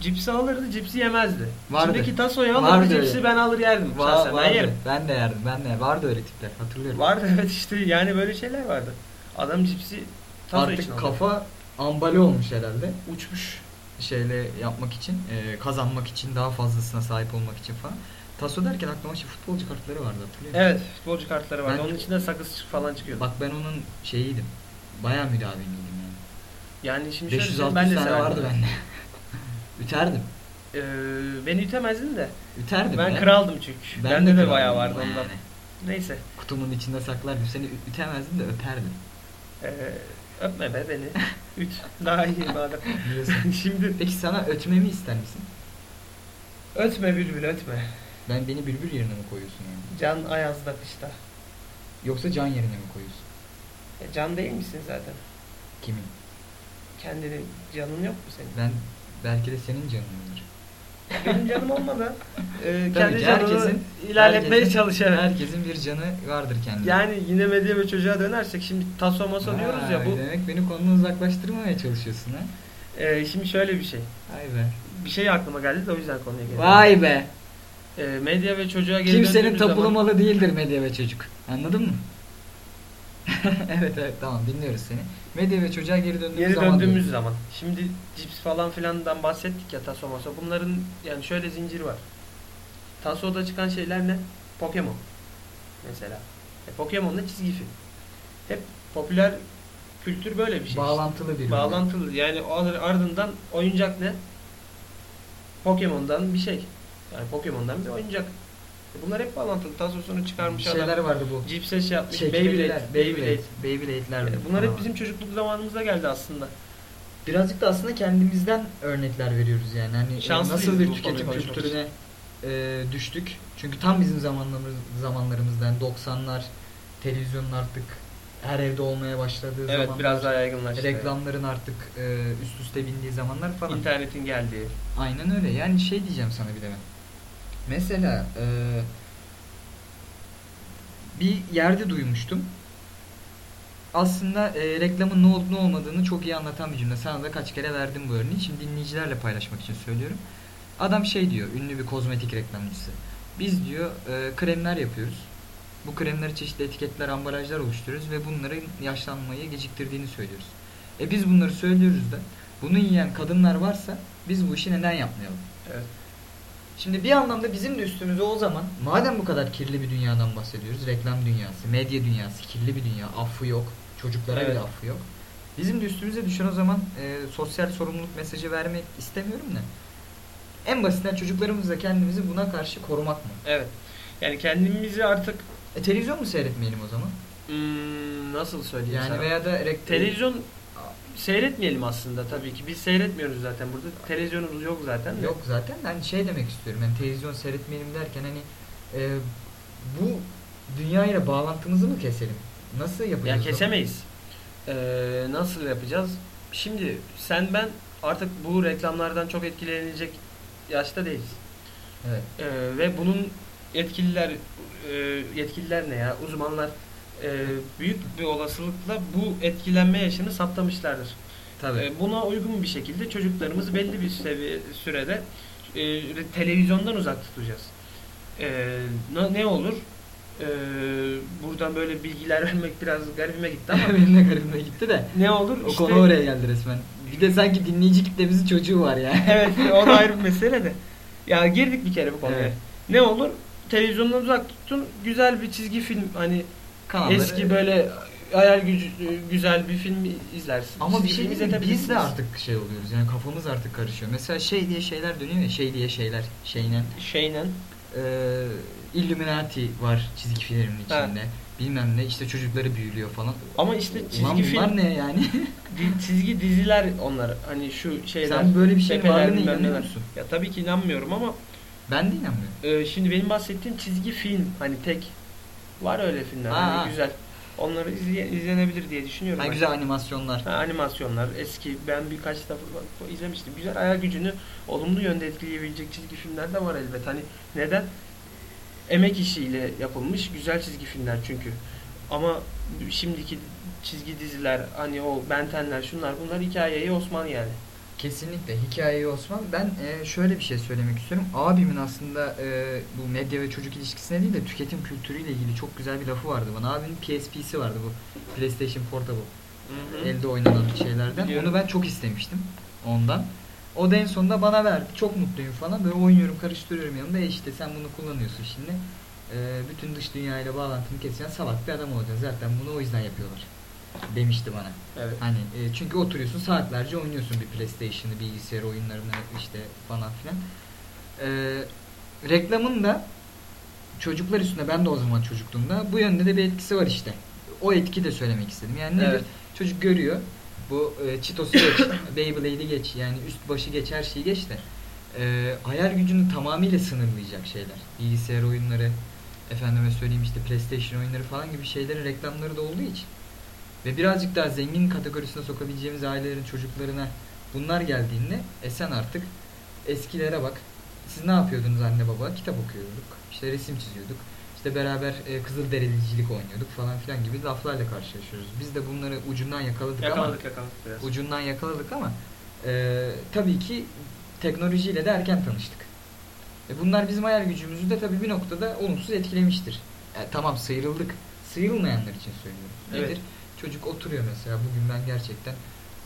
Cipsi alırdı, cipsi yemezdi. Vardı. Şimdiki tasoyu alırdı, Vardı cipsi öyle. ben alır yerdim. Va- şahsen. ben vardı. yerim. Ben de yerdim. Ben de vardı öyle tipler. Hatırlıyorum. Vardı evet işte yani böyle şeyler vardı. Adam cipsi taso için Artık alıyor. kafa ambale olmuş herhalde. uçmuş. Şeyle yapmak için, e, kazanmak için, daha fazlasına sahip olmak için falan. Taso derken aklıma şey futbolcu kartları vardı hatırlıyor musun? Evet, futbolcu kartları vardı. Ben- Onun içinde sakız falan çıkıyordu. Bak ben onun şeyiydim. Bayağı müdavimiydim yani. yani şimdi şöyle 500 söyleyeyim, 600 ben de severdim. vardı bende. Üterdim. Ee, beni ütemezdin de. Üterdim Ben ya. kraldım çünkü. Ben Bende de, kraldım bayağı vardı yani. ondan. Neyse. Kutumun içinde saklardım. Seni ü- ütemezdim de öperdim. Ee, öpme be beni. *laughs* Üt. Daha iyi madem. Biliyorsun. *laughs* Şimdi Peki sana ötmemi ister misin? ötme bülbül ötme. Ben beni bülbül yerine mi koyuyorsun yani? Can ayazda kışta. Yoksa can yerine mi koyuyorsun? E, can değil misin zaten? Kimin? Kendinin canın yok mu senin? Ben belki de senin canındır. Benim canım olmadan *laughs* e, Tabii kendi ki canını herkesin- ilerletmeye herkesin- çalışarak. Herkesin bir canı vardır kendine. Yani yine medya ve çocuğa dönersek şimdi taso maso diyoruz ya bu. Demek beni konudan uzaklaştırmaya çalışıyorsun ha? e, şimdi şöyle bir şey. Vay be. Bir şey aklıma geldi de o yüzden konuya geldim. Vay be. E, medya ve çocuğa geri Kimsenin döndüğümüz zaman- malı değildir medya ve çocuk. Anladın mı? *laughs* evet evet tamam dinliyoruz seni. Medya ve çocuğa geri döndüğümüz Geri zaman döndüğümüz zaman. Şimdi cips falan filandan bahsettik ya taso maso. Bunların yani şöyle zincir var. Taso'da çıkan şeyler ne? Pokemon. Mesela. E, Pokemon'la çizgi film. Hep popüler kültür böyle bir şey. Bağlantılı bir Bağlantılı. Yani ardından oyuncak ne? Pokemon'dan bir şey. Yani Pokemon'dan bir oyuncak. Bunlar hep bağlantılı. Tasosunu çıkarmış şeyler adam. vardı bu. Cips'e şey yapmış. Çekmeliler, Beyblade. Beyblade. Beyblade. Beyblade'ler. E, Bunlar hep bizim çocukluk zamanımıza geldi aslında. Birazcık da aslında kendimizden örnekler veriyoruz yani. Hani e, Şanslıyız nasıl bir tüketim kültürüne e, düştük. Çünkü tam bizim zamanlarımız zamanlarımızdan 90'lar televizyonun artık her evde olmaya başladığı Evet zamanlar. biraz daha yaygınlaştı. reklamların artık e, üst üste bindiği zamanlar falan. İnternetin geldiği. Aynen öyle. Yani şey diyeceğim sana bir de ben. Mesela e, bir yerde duymuştum. Aslında e, reklamın ne olup ne olmadığını çok iyi anlatan bir cümle. Sana da kaç kere verdim bu örneği. Şimdi dinleyicilerle paylaşmak için söylüyorum. Adam şey diyor, ünlü bir kozmetik reklamcısı. Biz diyor e, kremler yapıyoruz. Bu kremleri çeşitli etiketler, ambalajlar oluşturuyoruz ve bunların yaşlanmayı geciktirdiğini söylüyoruz. E biz bunları söylüyoruz da bunu yiyen kadınlar varsa biz bu işi neden yapmayalım? Evet. Şimdi bir anlamda bizim de üstümüze o zaman madem bu kadar kirli bir dünyadan bahsediyoruz. Reklam dünyası, medya dünyası, kirli bir dünya, affı yok. Çocuklara Evet. bile affı yok. Bizim de üstümüze düşen o zaman e, sosyal sorumluluk mesajı vermek istemiyorum da. En basitinden çocuklarımızla kendimizi buna karşı korumak mı? Evet. Yani kendimizi artık E, televizyon mu seyretmeyelim o zaman? hmm, nasıl söyleyeyim Yani sana? veya da Televizyon seyretmeyelim aslında tabii ki. Biz seyretmiyoruz zaten burada. Televizyonumuz yok zaten. de. Yok zaten ben şey demek istiyorum. Yani televizyon seyretmeyelim derken hani e, bu dünyayla bağlantımızı mı keselim? Nasıl yapacağız? Onu? kesemeyiz. Ee, nasıl yapacağız? Şimdi sen ben artık bu reklamlardan çok etkilenilecek yaşta değiliz. Evet. Ee, ve bunun yetkililer e, yetkililer ne ya uzmanlar e, büyük bir olasılıkla bu etkilenme yaşını saptamışlardır. Tabii. E, buna uygun bir şekilde çocuklarımızı belli bir seviye, sürede e, televizyondan uzak tutacağız. E, ne, olur? E, buradan böyle bilgiler *laughs* vermek biraz garibime gitti ama *laughs* Benim de garibime gitti de. ne olur? O İşte- konu oraya geldi resmen. Bir de sanki dinleyici kitlemizin çocuğu var ya. *laughs* evet o da ayrı bir mesele de. Ya girdik bir kere bu konuya. Evet. Ne olur? Televizyondan uzak tutun. Güzel bir çizgi film hani Kanalları- eski böyle hayal gücü güzel bir film izlersin. Ama bir şey değil? Biz de artık şey oluyoruz. Yani kafamız artık karışıyor. Mesela şey diye şeyler dönüyor ya. Şey diye şeyler. Şeyle. şeyle e, Illuminati var çizgi filmin Ha. içinde. Bilmem ne işte çocukları büyülüyor falan. Ama işte çizgi Ulan film ne yani? *laughs* Çizgi diziler onlar. Hani şu şeyler. Sen böyle bir şeyin varlığına inanıyor musun? Ya tabii ki inanmıyorum ama ben de inanmıyorum. e, şimdi benim bahsettiğim çizgi film hani tek var öyle filmler. Ha, hani ha. güzel. Onları izleye- izlenebilir diye düşünüyorum. Ha, güzel animasyonlar. Ha, animasyonlar eski ben birkaç defa izlemiştim. Güzel hayal gücünü olumlu yönde etkileyebilecek çizgi filmler de var elbet. Hani neden? Emek işiyle yapılmış güzel çizgi filmler çünkü. Ama şimdiki çizgi diziler hani o bentenler şunlar bunlar hikayeyi Osman yani. Kesinlikle hikayeyi Osman. Ben e, şöyle bir şey söylemek istiyorum. Abimin aslında e, bu medya ve çocuk ilişkisine değil de tüketim kültürüyle ilgili çok güzel bir lafı vardı bana. Abimin PSP'si vardı bu. PlayStation Portable. Elde oynanan şeylerden. Biliyorum. Onu ben çok istemiştim ondan. O da en sonunda bana verdi. Çok mutluyum falan. Böyle oynuyorum, karıştırıyorum yanımda. E işte sen bunu kullanıyorsun şimdi. E, bütün dış dünyayla bağlantını kesen salak bir adam olacaksın. Zaten bunu o yüzden yapıyorlar. Demişti bana. Evet. Hani e, çünkü oturuyorsun saatlerce oynuyorsun bir PlayStation'ı, bilgisayar oyunlarını işte falan filan. E, reklamın da çocuklar üstünde ben de o zaman çocukluğumda bu yönde de bir etkisi var işte. O etki de söylemek istedim. Yani nedir? Evet. Çocuk görüyor. Bu e, Cheetos'u geç, *coughs* Beyblade'i geç. Yani üst başı geç her şeyi geç de. E, hayal gücünü tamamıyla sınırlayacak şeyler. Bilgisayar oyunları, efendime söyleyeyim işte PlayStation oyunları falan gibi şeylerin reklamları da olduğu için. Ve birazcık daha zengin kategorisine sokabileceğimiz ailelerin çocuklarına bunlar geldiğinde e sen artık eskilere bak. Siz ne yapıyordunuz anne baba? Kitap okuyorduk. işte resim çiziyorduk. işte beraber e, kızıl derilicilik oynuyorduk falan filan gibi laflarla karşılaşıyoruz. Biz de bunları ucundan yakaladık, Yakaladık yakaladık biraz. ama ucundan yakaladık ama e, tabii ki teknolojiyle de erken tanıştık. E, bunlar bizim hayal gücümüzü de tabii bir noktada olumsuz etkilemiştir. E, tamam sıyrıldık. Sıyrılmayanlar için söylüyorum. Evet. Çocuk oturuyor mesela. Bugün ben gerçekten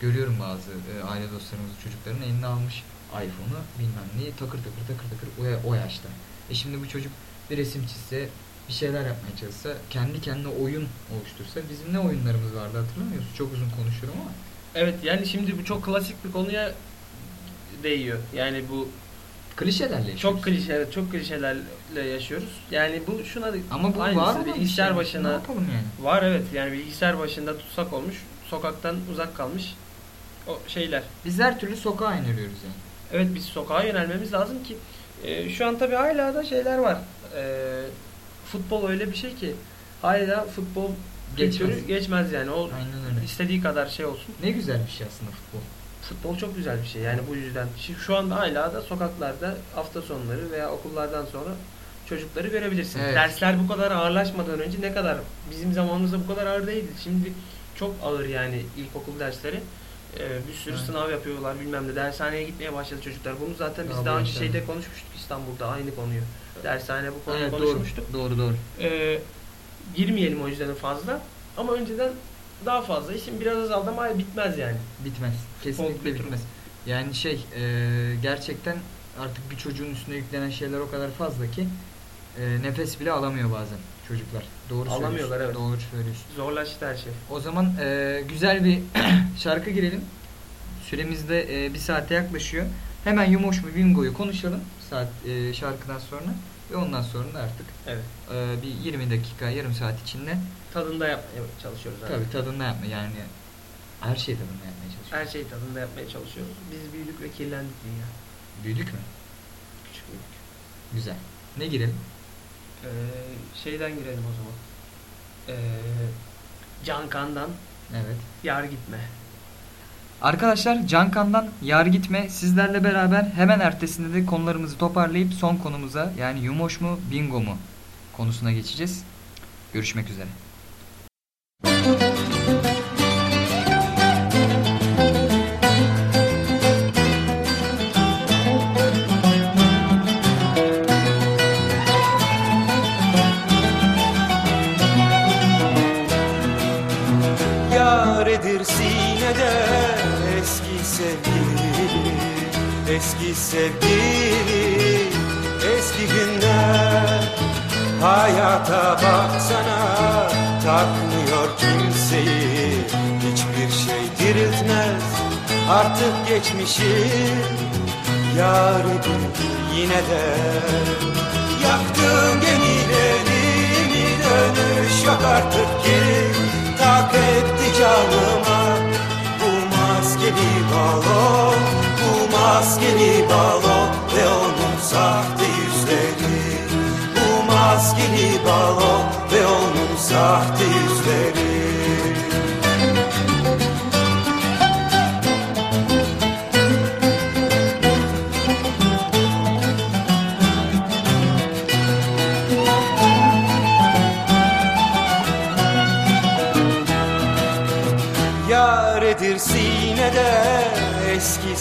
görüyorum bazı e, aile dostlarımızın çocukların eline almış iPhone'u bilmem neyi takır takır takır takır o, o yaşta. E şimdi bu çocuk bir resim çizse bir şeyler yapmaya çalışsa kendi kendine oyun oluştursa bizim ne oyunlarımız vardı hatırlamıyorsun? Çok uzun konuşuyorum ama. Evet yani şimdi bu çok klasik bir konuya değiyor. Yani bu Klişelerle yaşıyoruz. çok klişe evet, çok klişelerle yaşıyoruz. Yani bu şuna Ama bu aynısı. var mı? bilgisayar başına yapalım yani? var evet yani bilgisayar başında tutsak olmuş sokaktan uzak kalmış o şeyler. Biz her türlü sokağa ineriyoruz yani. Evet biz sokağa yönelmemiz lazım ki e, şu an tabii hala da şeyler var. E, futbol öyle bir şey ki hala futbol Geçmez. geçmez. geçmez yani. O Aynen öyle. istediği kadar şey olsun. Ne güzel bir şey aslında futbol. Futbol çok güzel bir şey. Yani bu yüzden şu, anda hala da sokaklarda hafta sonları veya okullardan sonra çocukları görebilirsin. Evet. Dersler bu kadar ağırlaşmadan önce ne kadar bizim zamanımızda bu kadar ağır değildi. Şimdi çok ağır yani ilkokul dersleri. Ee, bir sürü Evet. sınav yapıyorlar bilmem ne. Dershaneye gitmeye başladı çocuklar. Bunu zaten biz daha bu önce şeyde konuşmuştuk İstanbul'da aynı konuyu. Dershane bu konuyu Evet, doğru. konuşmuştuk. Doğru doğru. Ee, girmeyelim o yüzden fazla. Ama önceden daha fazla. Şimdi biraz azaldı ama bitmez yani. Bitmez. Kesinlikle bitmez. Yani şey e, gerçekten artık bir çocuğun üstüne yüklenen şeyler o kadar fazla ki e, nefes bile alamıyor bazen çocuklar. Doğru Alamıyorlar, evet. Doğru söylüyorsun. Zorlaştı her şey. O zaman e, güzel bir *clears throat* şarkı girelim. Süremiz de e, bir saate yaklaşıyor. Hemen Yumoş mu Bingo'yu konuşalım saat e, şarkıdan sonra ve ondan sonra da artık Evet. e, bir 20 dakika yarım saat içinde Tadında yapmaya çalışıyoruz. abi. tabii tadında yapma yani her şey tadında yapmaya çalışıyoruz. Her şeyi tadında yapmaya çalışıyoruz. Biz büyüdük ve kirlendik dünya. Büyüdük mü? Küçük büyüdük. Güzel. Ne girelim? Ee, şeyden girelim o zaman. Ee, Can Kan'dan Evet. Yar Gitme. Arkadaşlar Cankan'dan Yar Gitme sizlerle beraber hemen ertesinde de konularımızı toparlayıp son konumuza yani Yumoş mu Bingo mu konusuna geçeceğiz. Görüşmek üzere. Yaredir sinede eski sevgili Eski sevgili Eski günler. Hayata baksana Takmıyor Artık geçmişi Yaredir yine de. Yaktım gemilerimi dönüş yok artık geri Tak etti canıma bu maskeli balon Bu maskeli balon ve onun sahte yüzleri. Bu maskeli balon ve onun sahte yüzleri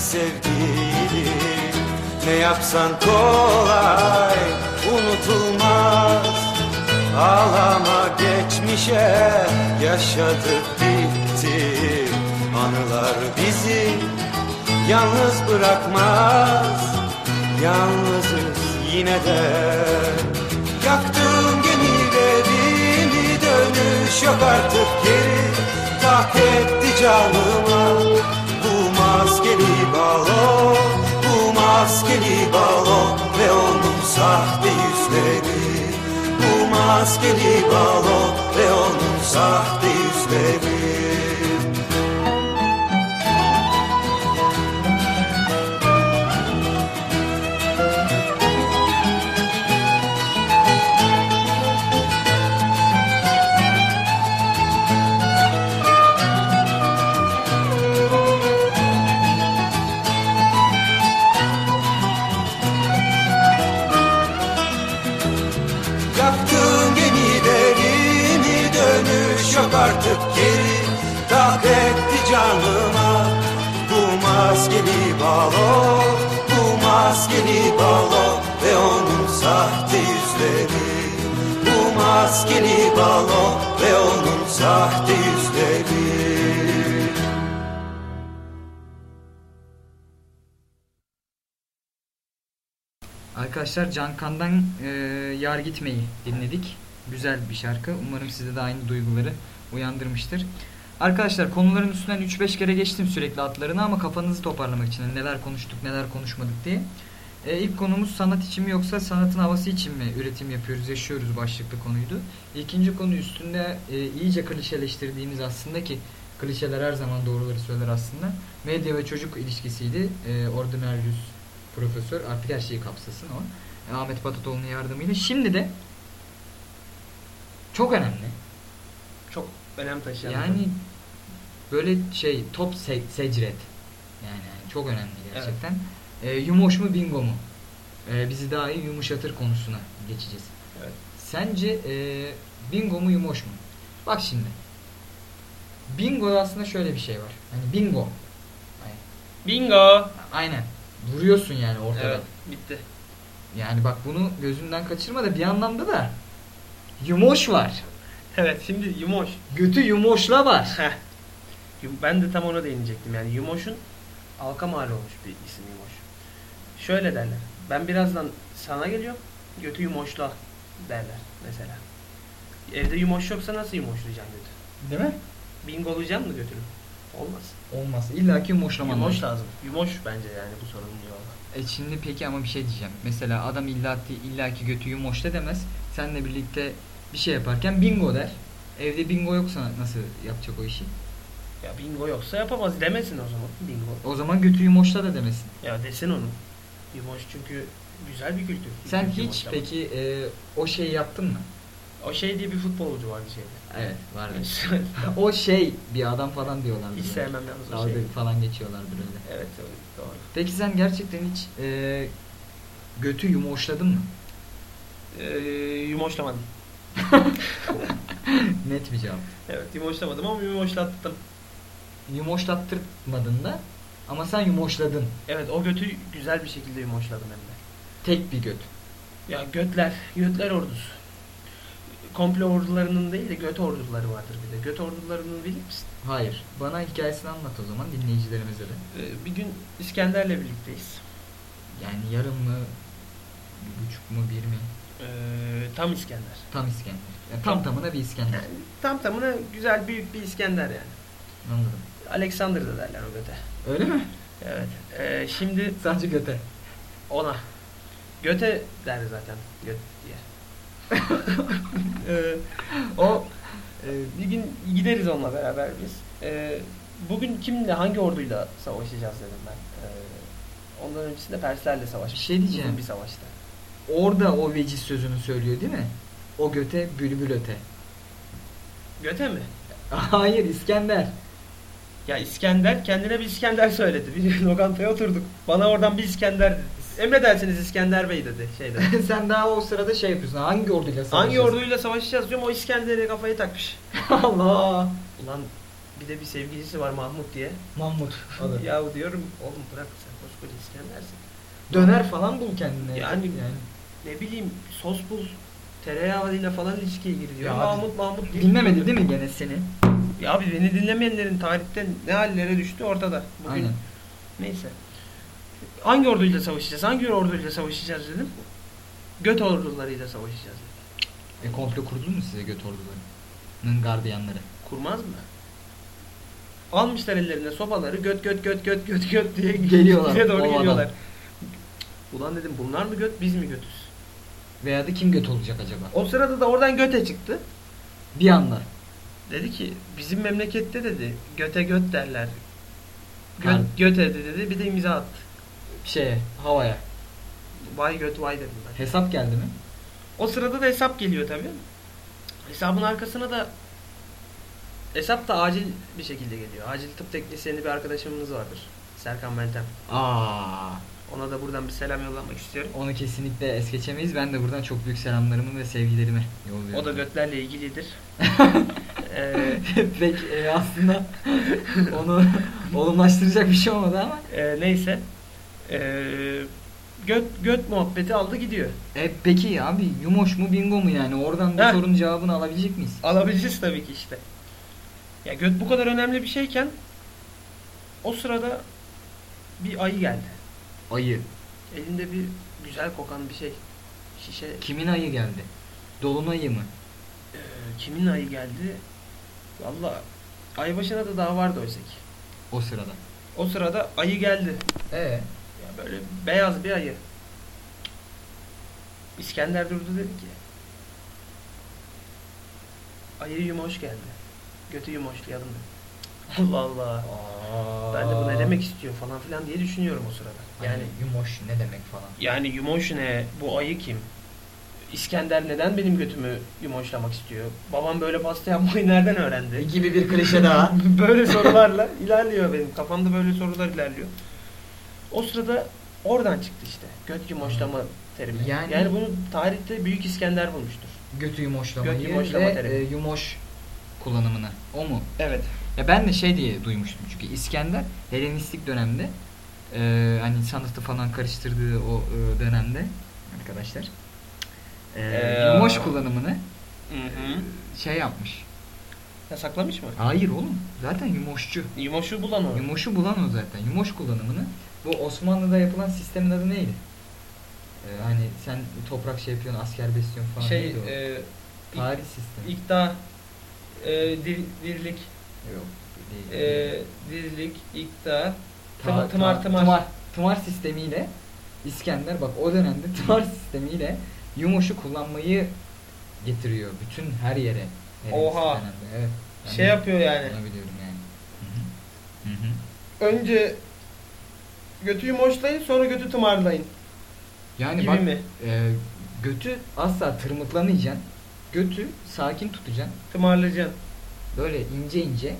eski sevgili Ne yapsan kolay unutulmaz. Ağlama geçmişe yaşadık bitti. Anılar bizi yalnız bırakmaz. Yalnızız yine de. Yaktım gemilerimi dönüş yok artık geri. Tak etti canıma maskeli balon Bu maskeli balon ve onun sahte yüzleri. Bu maskeli balon ve onun sahte yüzleri canıma bu maskeli balon Bu maskeli balon ve onun sahte yüzleri Bu maskeli balon ve onun sahte yüzleri Arkadaşlar Can Kan'dan e, Yar Gitmeyi dinledik. Güzel bir şarkı. Umarım size de aynı duyguları uyandırmıştır. Arkadaşlar konuların üstünden 3-5 kere geçtim sürekli atlarını ama kafanızı toparlamak için hani neler konuştuk neler konuşmadık diye. E, ilk konumuz sanat için mi yoksa sanatın havası için mi üretim yapıyoruz, yaşıyoruz başlıklı konuydu. İkinci konu üstünde e, iyice klişeleştirdiğimiz aslında ki klişeler her zaman doğruları söyler aslında. Medya ve çocuk ilişkisiydi. E, Ordinarius profesör artık her şeyi kapsasın o. E, Ahmet Patatoğlu'nun yardımıyla. Şimdi de çok önemli. Çok önem taşıyan. Yani böyle şey top se- secret. Yani, yani çok önemli gerçekten. E, yumoş mu bingo mu? E, bizi daha iyi yumuşatır konusuna geçeceğiz. Evet. Sence e, bingo mu yumoş mu? Bak şimdi. Bingo aslında şöyle bir şey var. Hani bingo. Bingo. aynen. Vuruyorsun yani ortada. Evet. Bitti. Yani bak bunu gözünden kaçırma da bir anlamda da yumoş var. Evet şimdi Yumoş. Götü yumoşla var. Ben de tam ona değinecektim. Yani Yumoş'un halka mal olmuş bir isim Yumoş. Şöyle derler. Ben birazdan sana geliyorum. Götü Yumoşla derler mesela. Evde Yumoş yoksa nasıl Yumoşlayacaksın götü? Değil mi? Bingolayacaksın mı götünü? Olmaz. Olmaz. İlla ki yumoşlaman Yumoş lazım. lazım. Yumoş bence yani bu sorunun cevabı. E şimdi peki ama bir şey diyeceğim. Mesela adam illa, illa ki götü yumoşla demez. Seninle birlikte bir şey yaparken bingo der. Evde bingo yoksa nasıl yapacak o işi? Ya bingo yoksa yapamaz demesin o zaman bingo. O zaman götü yumoşla da demesin. Ya desin onu. Yumoş çünkü güzel bir kültür. Sen Kültür hiç yumoşlama. peki e, o şeyi yaptın mı? O şey diye bir futbolcu vardı şeyde. Evet vardı. *laughs* o şey bir adam falan diyorlardı. Hiç sevmem yalnız o şeyi. falan geçiyorlardı öyle. Evet doğru. Peki sen gerçekten hiç e, götü yumoşladın mı? Ee, yumoşlamadım. *laughs* Net bir cevap. Evet yumoşlamadım ama yumoşlattım. Yumoşlattırmadın da ama sen yumoşladın. Evet o götü güzel bir şekilde yumoşladım hem de. Tek bir göt. Ya götler, götler ordusu. Komplo ordularının değil de göt orduları vardır bir de. Göt ordularını bilir misin? Hayır. Bana hikayesini anlat o zaman dinleyicilerimize de. Ee, bir gün İskender'le birlikteyiz. Yani yarım mı, bir buçuk mu, bir mi? Ee, tam İskender. Tam İskender. Yani tam tamına bir İskender. Yani tam tamına güzel büyük bir İskender yani. Anladım. Alexander da derler o göte. Öyle mi? Evet. Ee, şimdi Sadece göte. ona. Göte der zaten. Göt diye. *laughs* Ee, o e, bir gün gideriz onunla beraber biz. Ee, bugün kimle hangi orduyla savaşacağız dedim ben. Ee, ondan öncesinde Perslerle savaşmış. Bir şey diyeceğim. Uzun bir savaşta. Orada o veciz sözünü söylüyor değil mi? O göte bülbül öte. Göte mi? *laughs* Hayır İskender. Ya İskender kendine bir İskender söyledi. Bir *laughs* lokantaya oturduk. Bana oradan bir İskender emredersiniz İskender Bey dedi şeyde. *laughs* Sen daha o sırada şey yapıyorsun. Hangi orduyla savaşıyorsun? Hangi orduyla savaşacağız diyorum o İskender'e kafayı takmış. *laughs* Allah. Ulan bir de bir sevgilisi var Mahmut diye. Mahmut. adı. Ya diyorum oğlum bırak sen koskoca İskender'sin. Döner falan bul kendine. Yani- Ne bileyim sos bul. Tereyağıyla falan ilişkiye gir diyor. Ya Mahmut Mahmut. Dinlemedi değil mi gene seni? Ya abi beni dinlemeyenlerin tarihten ne hallere düştü ortada. Bugün Aynen. neyse. Hangi orduyla savaşacağız? Hangi orduyla savaşacağız dedim. Göt ordularıyla savaşacağız dedim. E komplo kurdu mu size göt ordularının gardiyanları? Kurmaz mı? Almışlar ellerine sopaları göt göt göt göt göt göt diye *laughs* Geliyorlar, bize doğru geliyorlar. Ulan dedim bunlar mı göt biz mi götüz? Veya da kim göt olacak acaba? O sırada da oradan göte çıktı. Bir anda. Dedi ki bizim memlekette dedi göte göt derler. Göt, Ha. göte dedi bir de imza attı. Şeye, havaya. Vay göt vay dedim ben. Hesap geldi mi? O sırada da hesap geliyor tabii. Hesabın arkasına da hesap da acil bir şekilde geliyor. Acil tıp teknisyeni bir arkadaşımız vardır. Serkan Meltem. Aa, Ona da buradan bir selam yollamak istiyorum. onu kesinlikle es geçemeyiz. Ben de buradan çok büyük selamlarımı ve sevgilerimi yolluyorum. O da götlerle ilgilidir. *laughs* ee, Pek e, aslında onu olumlaştıracak bir şey olmadı ama. e, neyse. Ee, göt, göt muhabbeti aldı gidiyor. E peki abi yumoş mu bingo mu yani? Oradan bu sorunun cevabını alabilecek miyiz? Alabileceğiz tabii ki işte. Ya göt bu kadar önemli bir şeyken o sırada bir ayı geldi. Ayı. Elinde bir güzel kokan bir şey. Şişe. Kimin ayı geldi? Dolunayı mı? Ee, kimin ayı geldi? Valla ay başına da daha vardı oysa ki. O sırada. O sırada ayı geldi. E Ya böyle beyaz bir ayı. İskender durdu dedi ki. Ayı yumoş geldi. Götü yumoşlayalım dedi. Allah Allah. Ben de bu ne demek istiyor falan filan diye düşünüyorum o sırada. Yani Yani yumoş ne demek falan. yani yumoş ne? Bu ayı kim? İskender neden benim götümü yumoşlamak istiyor? Babam böyle pasta yapmayı nereden öğrendi? Gibi bir klişe daha. *laughs* böyle sorularla ilerliyor benim. Kafamda böyle sorular ilerliyor. O sırada oradan çıktı işte. Göt yumoşlama terimi. Yani- Yani, bunu tarihte Büyük İskender bulmuştur. Götü yumoşlamayı Göt yumoşlama ve terimi. e, yumoş kullanımını. O mu? Evet. Ya ben de şey diye duymuştum çünkü İskender Helenistik dönemde e, hani sanatı falan karıştırdığı o e, dönemde arkadaşlar e, Ee, yumoş kullanımını Hı hı. şey yapmış. Yasaklamış mı? Hayır oğlum zaten yumoşçu. Yumoşu bulan o. Yumuşu bulan o zaten. Yumoş kullanımını. Bu Osmanlı'da yapılan sistemin adı neydi? Ee, hani sen toprak şey yapıyorsun, asker besliyorsun falan. şey, e, Tarih sistemi. ikta, e, dir, dirlik, Yok. e, değil. dirlik, ikta, Ta- tımar, tımar, tımar. tımar. Tımar sistemiyle İskender bak o dönemde tımar sistemiyle yumoşu kullanmayı getiriyor bütün her yere. Oha. dönemde, Evet. Ben Şey yapıyor yani. Biliyorum yani. Hı hı. Hı hı. Önce götü yumoşlayın sonra götü tımarlayın. Yani Gibi bak mi? e, götü asla tırmıklamayacaksın. Götü sakin tutacaksın. Tımarlayacaksın. Böyle ince ince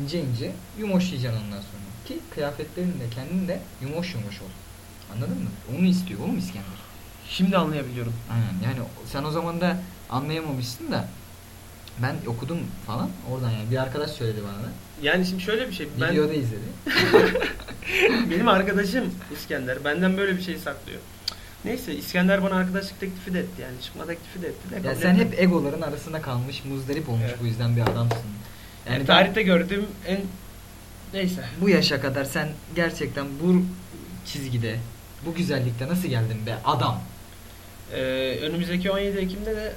ince ince yumoşlayacaksın ondan sonra. Ki kıyafetlerin de kendin de yumuş yumuş ol. Anladın mı? Onu istiyor oğlum İskender. Şimdi anlayabiliyorum. Aynen yani sen o zaman da anlayamamışsın da ben okudum falan oradan yani bir arkadaş söyledi bana da. Yani şimdi şöyle bir şey. Ben, Videoda izledi. *laughs* benim arkadaşım İskender. Benden böyle bir şey saklıyor. Neyse İskender bana arkadaşlık teklifi de etti yani. Çıkma teklifi de etti. de Ya sen hep egoların arasında kalmış, muzdarip olmuş Evet. bu yüzden bir adamsın. yani Yani ben- tarihte gördüğüm en neyse. bu yaşa kadar sen gerçekten bu çizgide, bu güzellikte nasıl geldin be adam? Ee, önümüzdeki 17 Ekim'de de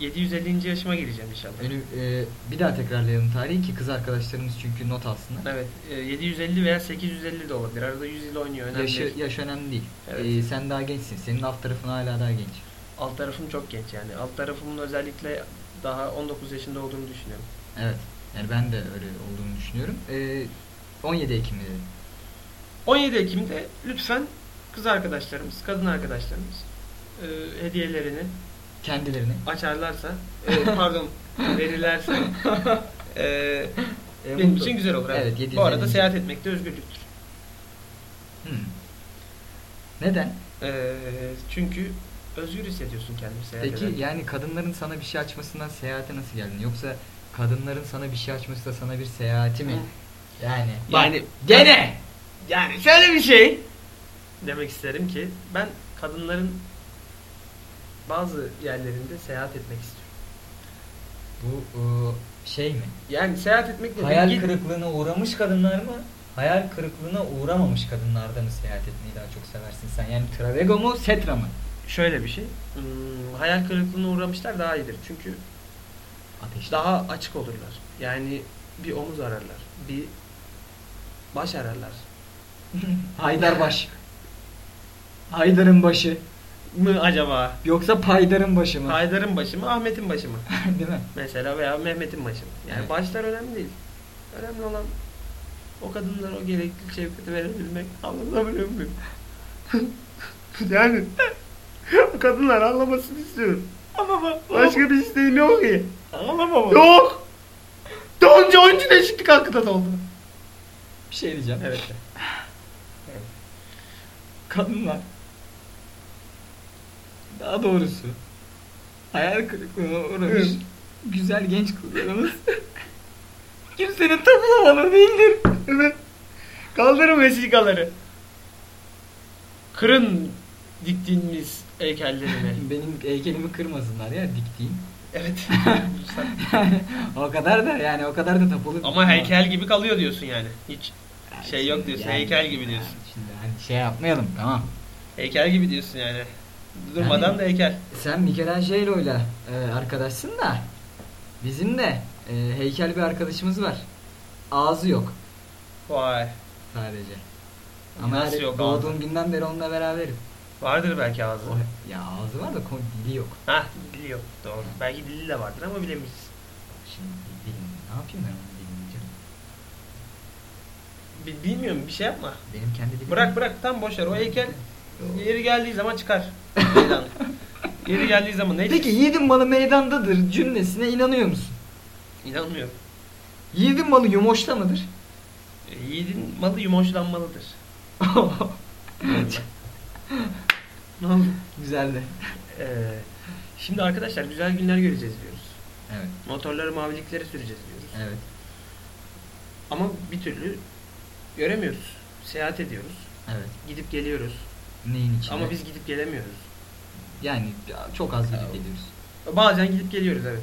e, 750. yaşıma gireceğim inşallah. Önü, e, bir daha tekrarlayalım tarihi ki kız arkadaşlarımız çünkü not alsınlar. Evet, e, 750 veya 850 de olabilir. Arada 100 yıl oynuyor. Önemli Yaşı, değil. yaş önemli değil. Evet. E, sen daha gençsin. Senin alt tarafın hala daha genç. Alt tarafım çok genç yani. Alt tarafımın özellikle daha 19 yaşında olduğunu düşünüyorum. Evet. Yani ben de öyle olduğunu düşünüyorum. E, 17 Ekim mi dedim. 17 Ekim'de lütfen kız arkadaşlarımız, kadın arkadaşlarımız e, hediyelerini Kendilerini. açarlarsa, e, pardon *laughs* verirlerse e, E, benim mutlu. için güzel olur. Evet, Bu 750. arada seyahat etmek de özgürlüktür. Hmm. Neden? E, çünkü özgür hissediyorsun kendini seyahat Peki ederken. yani kadınların sana bir şey açmasından seyahate nasıl geldin? Yoksa kadınların sana bir şey açması da sana bir seyahati mi? Yani Yani gene Yani şöyle bir şey demek isterim ki ben kadınların bazı yerlerinde seyahat etmek istiyorum. bu e, şey mi? Yani seyahat etmek demek Hayal git- kırıklığına uğramış kadınlar mı? Hayal kırıklığına uğramamış kadınlarda mı seyahat etmeyi daha çok seversin sen? Yani Travego mu, Setra mı? şöyle bir şey. Hmm, hayal kırıklığına uğramışlar daha iyidir. Çünkü Ateş. daha açık olurlar. Yani bir omuz ararlar. Bir baş ararlar. *laughs* Haydarbaş. Haydar'ın başı. Mı acaba? Yoksa Paydar'ın başı mı? Haydar'ın başı mı, Ahmet'in başı mı? *laughs* Değil mi? Mesela veya Mehmet'in başı mı? Yani Evet. başlar önemli değil. Önemli olan o kadınlara o gerekli şefkati verebilmek. Anlatabiliyor muyum? *laughs* yani o *laughs* kadınlar anlamasını istiyorum. Ama başka bir isteğim yok ki. Ağlama Yok. Donca oyuncu değişiklik hakkında da oldu. Bir şey diyeceğim. Evet. Kadınlar. Daha doğrusu hayal kırıklığına uğramış Evet. güzel genç kızlarımız *laughs* kimsenin tapılamaları değildir. Evet. Kaldırın vesikaları. Kırın diktiğimiz heykellerini. *laughs* Benim heykelimi kırmasınlar ya diktiğim. evet. *laughs* yani o kadar da yani o kadar da tapılı. Ama heykel gibi kalıyor diyorsun yani. Hiç Yani şey yok diyorsun, yani- heykel gibi diyorsun. yani Şimdi hani şey yapmayalım tamam. heykel gibi diyorsun yani. Durmadan Yani- da heykel. Sen Michelangelo'yla e, arkadaşsın da bizim de e, heykel bir arkadaşımız var. Ağzı yok Vay. sadece. Ama Nasıl yani yok doğduğum ağzı? günden beri onunla beraberim. Vardır belki ağzı. O, ya ağzı var da kon- dili yok. Hah dili yok. Doğru. Belki dili de vardır ama bilemeyiz. Şimdi dilim ne yapayım ben onun dilini canım? Bi- Bilmiyorum bir şey yapma. Benim kendi dilim. Bırak bırak tam boş ver. O heykel yeri geldiği zaman çıkar. Meydan. yeri geldiği zaman neyse. Peki yiğidin malı meydandadır cümlesine inanıyor musun? İnanmıyorum. Yiğidin malı yumoşta mıdır? E, Yiğidin malı yumoşlanmalıdır. *laughs* ne oldu? Güzeldi. Ee, şimdi arkadaşlar güzel günler göreceğiz diyoruz. Evet. Motorları mavilikleri süreceğiz diyoruz. Evet. Ama bir türlü göremiyoruz. Seyahat ediyoruz. Evet. Gidip geliyoruz. Neyin içinde? Ama biz gidip gelemiyoruz. yani çok az gidip geliyoruz. Bazen gidip geliyoruz evet.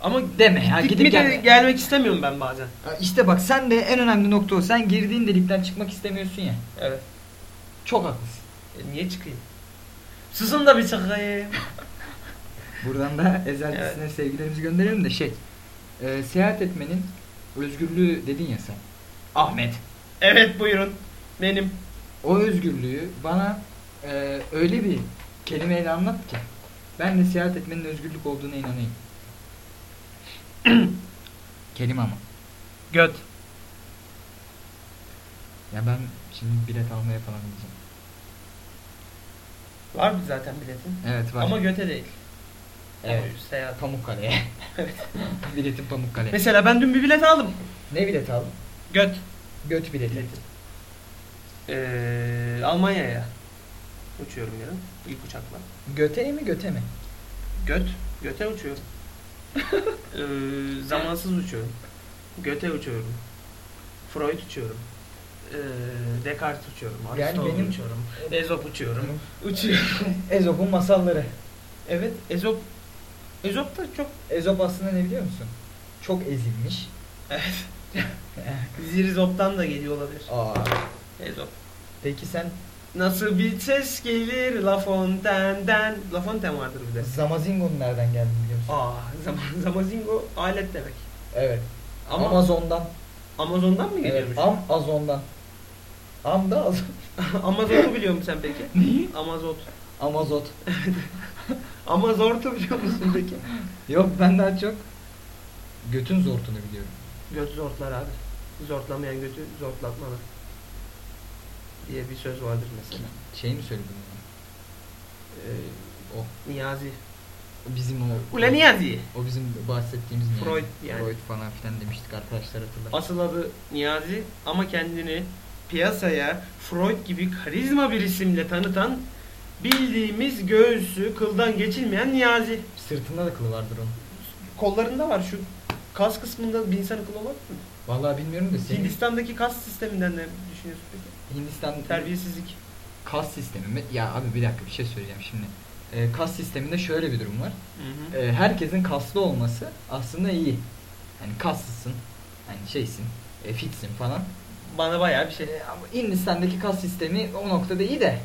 Ama Deme ya, gidip de gelme. gelmek istemiyorum ben bazen. İşte bak sen de en önemli nokta o. Sen girdiğin delikten çıkmak istemiyorsun ya. Evet. Çok haklısın. E, niye çıkayım? Susun da bir çıkayım. *laughs* Buradan da ezeltisine Evet. sevgilerimizi gönderelim de şey. e, seyahat etmenin özgürlüğü dedin ya sen. Ahmet. Evet buyurun. Benim. O özgürlüğü bana e, öyle bir kelimeyle anlat ki ben de seyahat etmenin özgürlük olduğuna inanayım. *clears throat* Kelime ama. Göt. Ya ben şimdi bilet almaya falan gideceğim. Var mı zaten biletin? Evet var. Ama göte değil. Evet. O Seyahat. Pamukkale'ye. *laughs* Biletim Pamukkale. Mesela ben dün bir bilet aldım. Ne bilet aldın? Göt. Göt bileti. Bileti. Ee, Almanya'ya uçuyorum yarın. İlk uçakla. Göte mi göte mi? Göt. Göte uçuyorum. *laughs* ee, zamansız uçuyorum. Göte uçuyorum. Freud uçuyorum. Ee, Descartes uçuyorum. Yani Aristotle benim- uçuyorum. Ezop uçuyorum. Uçuyorum. *laughs* Ezop'un masalları. evet. Ezop. Ezop da çok Ezop aslında ne biliyor musun? Çok ezilmiş. *laughs* Zirizop'tan da geliyor olabilir. Aa. Ezop. Peki sen Nasıl bir ses gelir La Fontaine'den. La Fontaine vardır bir de. Zamazingo'nun nereden geldiğini biliyor musun? Aa, zaman, *laughs* Zamazingo alet demek. Evet. Ama Amazon'dan. Amazon'dan mı Evet. geliyormuş? Amazon'dan. Am da az. *laughs* Amazon'u biliyor musun sen peki? *laughs* Neyi? Amazon. Amazot. Amazort'u biliyor musun peki? Yok ben daha çok götün zortunu biliyorum. Göt zortlar abi. Zortlamayan götü zortlatmalı. Diye bir söz vardır mesela. Şey mi söyledin bana? Ee, O. Niyazi. Bizim o. Ule Niyazi. O bizim bahsettiğimiz Niyazi. Freud yani. Freud falan filan demiştik arkadaşlar hatırlar. Asıl adı Niyazi ama kendini piyasaya Freud gibi karizma bir isimle tanıtan bildiğimiz göğsü kıldan geçilmeyen Niyazi. Sırtında da kılı vardır onun. Kollarında var şu kas kısmında bir insanın kılı olabilir mi? Vallahi bilmiyorum da senin Hindistan'daki kas sisteminden ne düşünüyorsun peki? Hindistan Terbiyesizlik. kas sistemi mi? Ya abi bir dakika bir şey söyleyeceğim şimdi. Ee, kas sisteminde şöyle bir durum var. Hı hı. Ee, herkesin kaslı olması aslında iyi. Yani kaslısın. Hani şeysin. E, fitsin falan. Bana bayağı bir şey. E, ama Hindistan'daki kas sistemi o noktada iyi de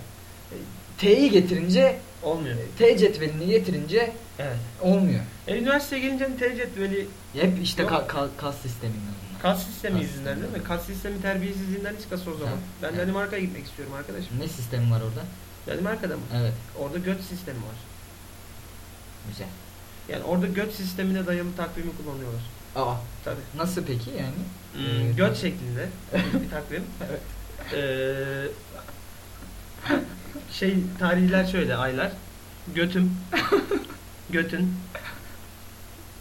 e, T'yi getirince Olmuyor. e, T cetvelini getirince Evet. olmuyor. E, üniversiteye gelince hani T cetveli Hep işte ka- ka- kas sisteminden. Kas sistemi Kas yüzünden değil mi? Kas sistemi terbiyesizliğinden çıkası o zaman. Ha, Ben evet. Danimarka'ya gitmek istiyorum arkadaşım. Ne sistemi var orada? Danimarka'da mı? Evet. Orada göt sistemi var. Güzel. Yani orada göt sistemine dayalı takvimi kullanıyorlar. Aa. Tabii. Nasıl peki yani? Hmm, Ee, göt şeklinde *laughs* bir takvim. Evet. Ee, şey tarihler şöyle aylar. Götüm. *laughs* Götün.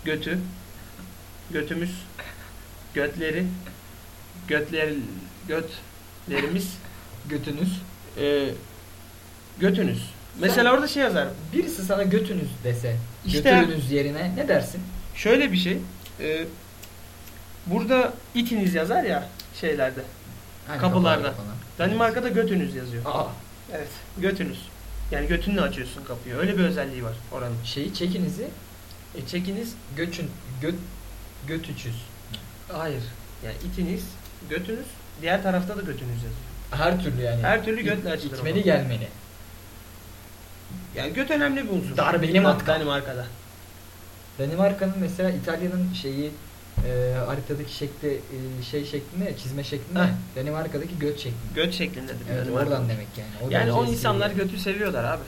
Götü. Götümüz. Götleri. Götler götlerimiz. Götünüz. Ee, götünüz. Mesela orada şey yazar. Birisi sana götünüz dese, İşte- götünüz yerine ne dersin? Şöyle bir şey. e, burada itiniz yazar ya şeylerde. Hani Kapılarda. kapılarda falan. Danimarka'da götünüz yazıyor. Aa, Evet. Götünüz. Yani götünle açıyorsun kapıyı. Öyle bir özelliği var oranın. şeyi çekinizi E çekiniz. göçün göt götüçüz. Hayır. Yani itiniz, götünüz. Diğer tarafta da götünüz yazıyor. Her türlü yani. Her türlü götle açılır İtmeli ama. gelmeli. Yani göt önemli bir unsur. Darbeli matkap. Danimarka'da. Danimarka'nın mesela İtalya'nın şeyi e, haritadaki şekli e, şey şeklinde çizme şeklinde. Heh. Danimarka'daki göt şeklinde. Göt şeklindedir. Evet Danimarka. oradan demek yani. O Yani o insanlar götü seviyorlar abi.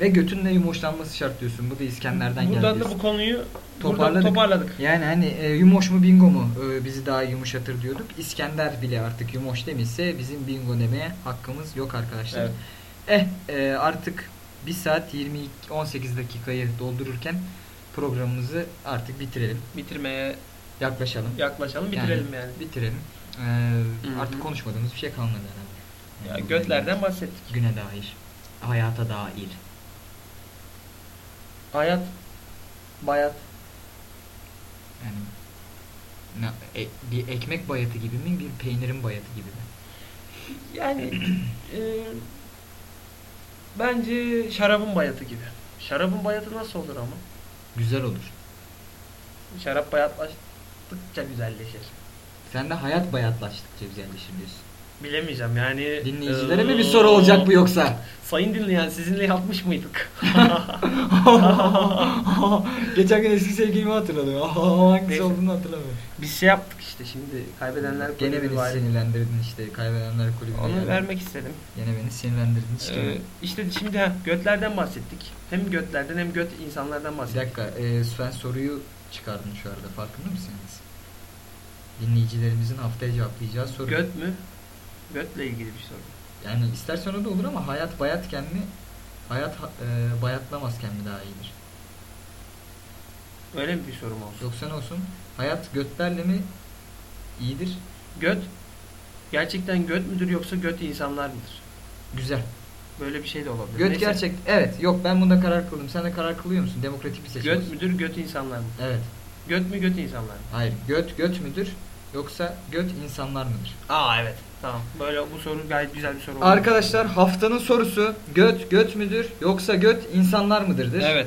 Ve götünle yumuşlanması şart diyorsun. Bu da İskender'den geldi. Buradan da bu konuyu Toparladık. toparladık. Yani hani e, yumoş mu bingo mu e, bizi daha yumuşatır diyorduk. İskender bile artık yumoş demişse bizim bingo demeye hakkımız yok arkadaşlar. Evet. Eh e, artık 1 saat 22 18 dakikayı doldururken programımızı artık bitirelim. Bitirmeye Yaklaşalım. yaklaşalım, bitirelim yani. Bitirelim. E, Hı hı. artık konuşmadığımız bir şey kalmadı herhalde. Ya Yani götlerden bahsettik. güne dair, hayata dair. Hayat, bayat. Yani ne- e- bir ekmek bayatı gibi mi, bir peynirin bayatı gibi mi? Yani e, bence şarabın bayatı gibi. Şarabın bayatı nasıl olur ama? Güzel olur. Şarap bayatlaştıkça güzelleşir. Sen de hayat bayatlaştıkça güzelleşir diyorsun. Bilemeyeceğim yani. Dinleyicilere e, mi bir soru olacak bu yoksa? Sayın dinleyen sizinle yapmış mıydık? *laughs* Geçen gün eski sevgilimi hatırladım. *laughs* Hangisi olduğunu hatırlamıyorum. Biz şey yaptık işte şimdi kaybedenler Gene kulübü beni var. sinirlendirdin işte kaybedenler kulübüne. Onu geldin. vermek istedim. Gene beni sinirlendirdin işte. Ee, işte şimdi ha, götlerden bahsettik. Hem götlerden hem göt insanlardan bir bahsettik. dakika e, sen soruyu çıkardın şu arada farkında mısınız? Dinleyicilerimizin haftaya cevaplayacağı soru. Göt mü? Götle ilgili bir soru. Yani istersen o da olur ama hayat bayatken mi hayat e, bayatlamazken mi daha iyidir? Öyle mi bir sorum olsun? Yoksa ne olsun? Hayat götlerle mi iyidir? Göt gerçekten göt müdür yoksa göt insanlar mıdır? Güzel. Böyle bir şey de olabilir. Göt Neyse. gerçek. Evet. Yok ben bunda karar kıldım. Sen de karar kılıyor musun? Demokratik bir seçim. Göt olsun. müdür göt insanlar mı? Evet. Göt mü göt insanlar mı? Hayır. Göt göt müdür? Yoksa göt insanlar mıdır? Aa evet. Tamam. Böyle bu soru gayet güzel bir soru oldu. Arkadaşlar haftanın sorusu göt göt müdür yoksa göt insanlar mıdırdır? Evet.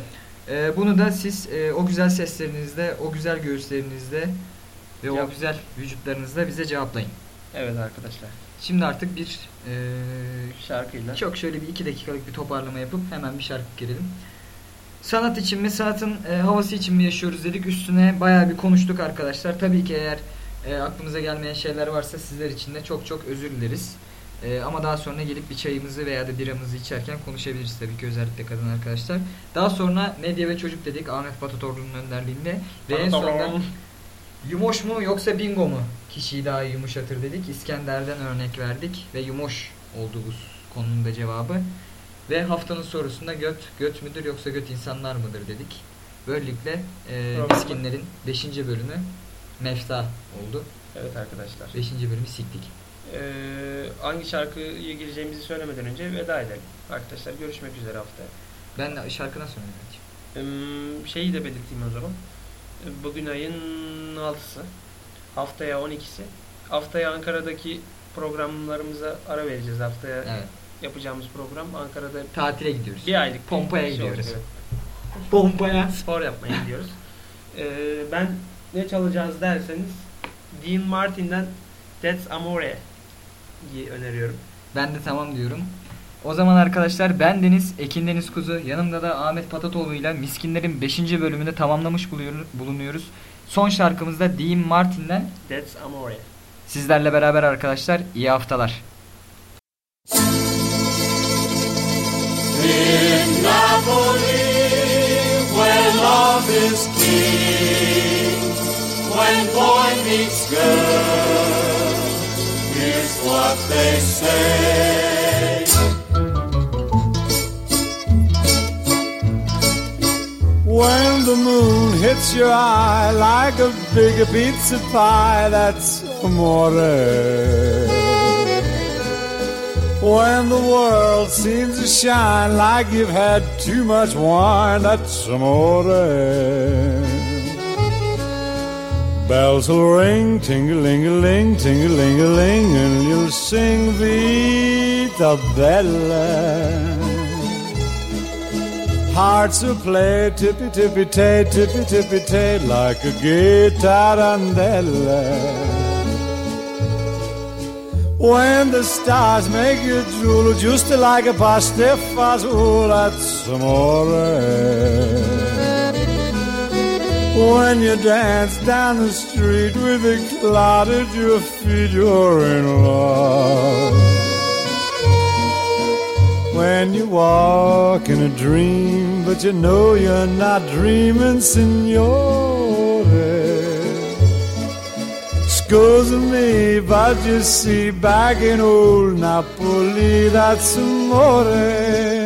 Ee, bunu da siz e, o güzel seslerinizle, o güzel göğüslerinizle ve o güzel vücutlarınızla bize cevaplayın. Evet arkadaşlar. Şimdi artık bir e, Şarkıyla. çok şöyle bir iki dakikalık bir toparlama yapıp hemen bir şarkı girelim. Sanat için mi, sanatın e, havası için mi yaşıyoruz dedik. Üstüne bayağı bir konuştuk arkadaşlar. Tabii ki eğer e, aklımıza gelmeyen şeyler varsa sizler için de çok çok özür dileriz. E, ama daha sonra gelip bir çayımızı veya da biramızı içerken konuşabiliriz tabii ki özellikle kadın arkadaşlar. Daha sonra medya ve çocuk dedik Ahmet Patatorlu'nun önderliğinde. Ve en sonunda Yumoş mu yoksa bingo mu? Kişiyi daha yumuşatır dedik. İskender'den örnek verdik ve yumoş oldu bu konunun da cevabı. Ve haftanın sorusunda göt, göt müdür yoksa göt insanlar mıdır dedik. Böylelikle e. Miskinler'in 5. bölümü mefta oldu. Evet arkadaşlar. 5. bölümü siktik. Ee, hangi şarkıya gireceğimizi söylemeden önce veda edelim. Arkadaşlar görüşmek üzere haftaya. Ben de şarkıdan sonra. Ee, şeyi de belirteyim o zaman. Bugün ayın 6'sı. Haftaya 12'si. Haftaya Ankara'daki programlarımıza ara vereceğiz. Haftaya Evet. yapacağımız program Ankara'da Tatile gidiyoruz. bir aylık Pompaya şey gidiyoruz. olacak. Pompaya. spor yapmaya gidiyoruz. *laughs* Ee, ben ne çalacağız derseniz Dean Martin'den That's Amore öneriyorum. Ben de tamam diyorum. O zaman arkadaşlar ben Deniz, Ekin Deniz Kuzu, yanımda da Ahmet Patatoğlu ile Miskinler'in 5. bölümünde tamamlamış bulunuyoruz. Son şarkımızda Dean Martin'den That's Amore. sizlerle beraber arkadaşlar iyi haftalar. In Napoli, where love is king, when boy meets girl, here's what they say. When the moon hits your eye like a big pizza pie, that's amore. When the world seems to shine like you've had too much wine, that's amore. Bells will ring, ting-a-ling-a-ling, ting-a-ling-a-ling, and you'll sing Vita Bella. Hearts will play tippy tippy tay, tippy tippy tay, like a gay tarantella. When the stars make you drool, just like a pasta fazool, that's amore. When you dance down the street with a cloud at your feet, you're in love. When you walk in a dream, but you know you're not dreaming, signore. Scusa me, but you see, back in old Napoli, that's amore.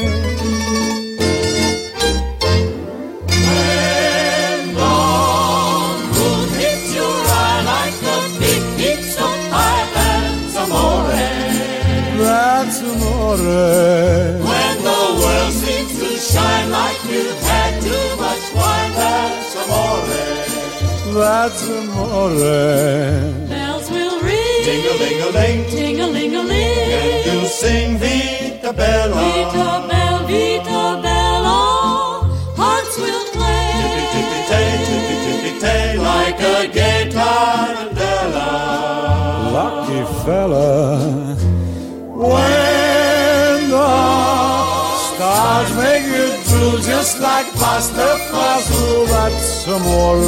Amore. When the world seems to shine like you've had too much wine, that's amore. That's amore. Bells will ring, Ding-a-ling-a-ling, ting-a-ling-a-ling. and you'll sing Vita Bella. Vita bella, vita bella, hearts will play. Tippy tippy tay, tippy tippy tay, like a gay tarantella. lucky fella. When the stars make you drool just like pasta fazool, that's amore.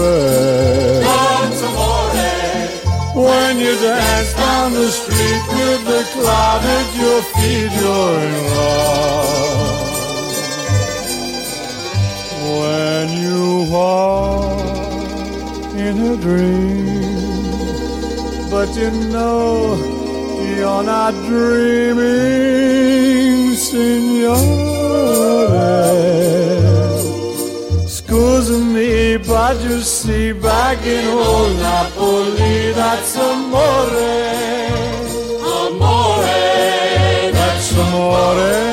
That's amore. When you dance down the street with the cloud at your feet, you're in love. When you walk in a dream, but you know you're not dreaming, signore. Scusa me, but you see, back in old Napoli, that's amore. Amore, that's amore.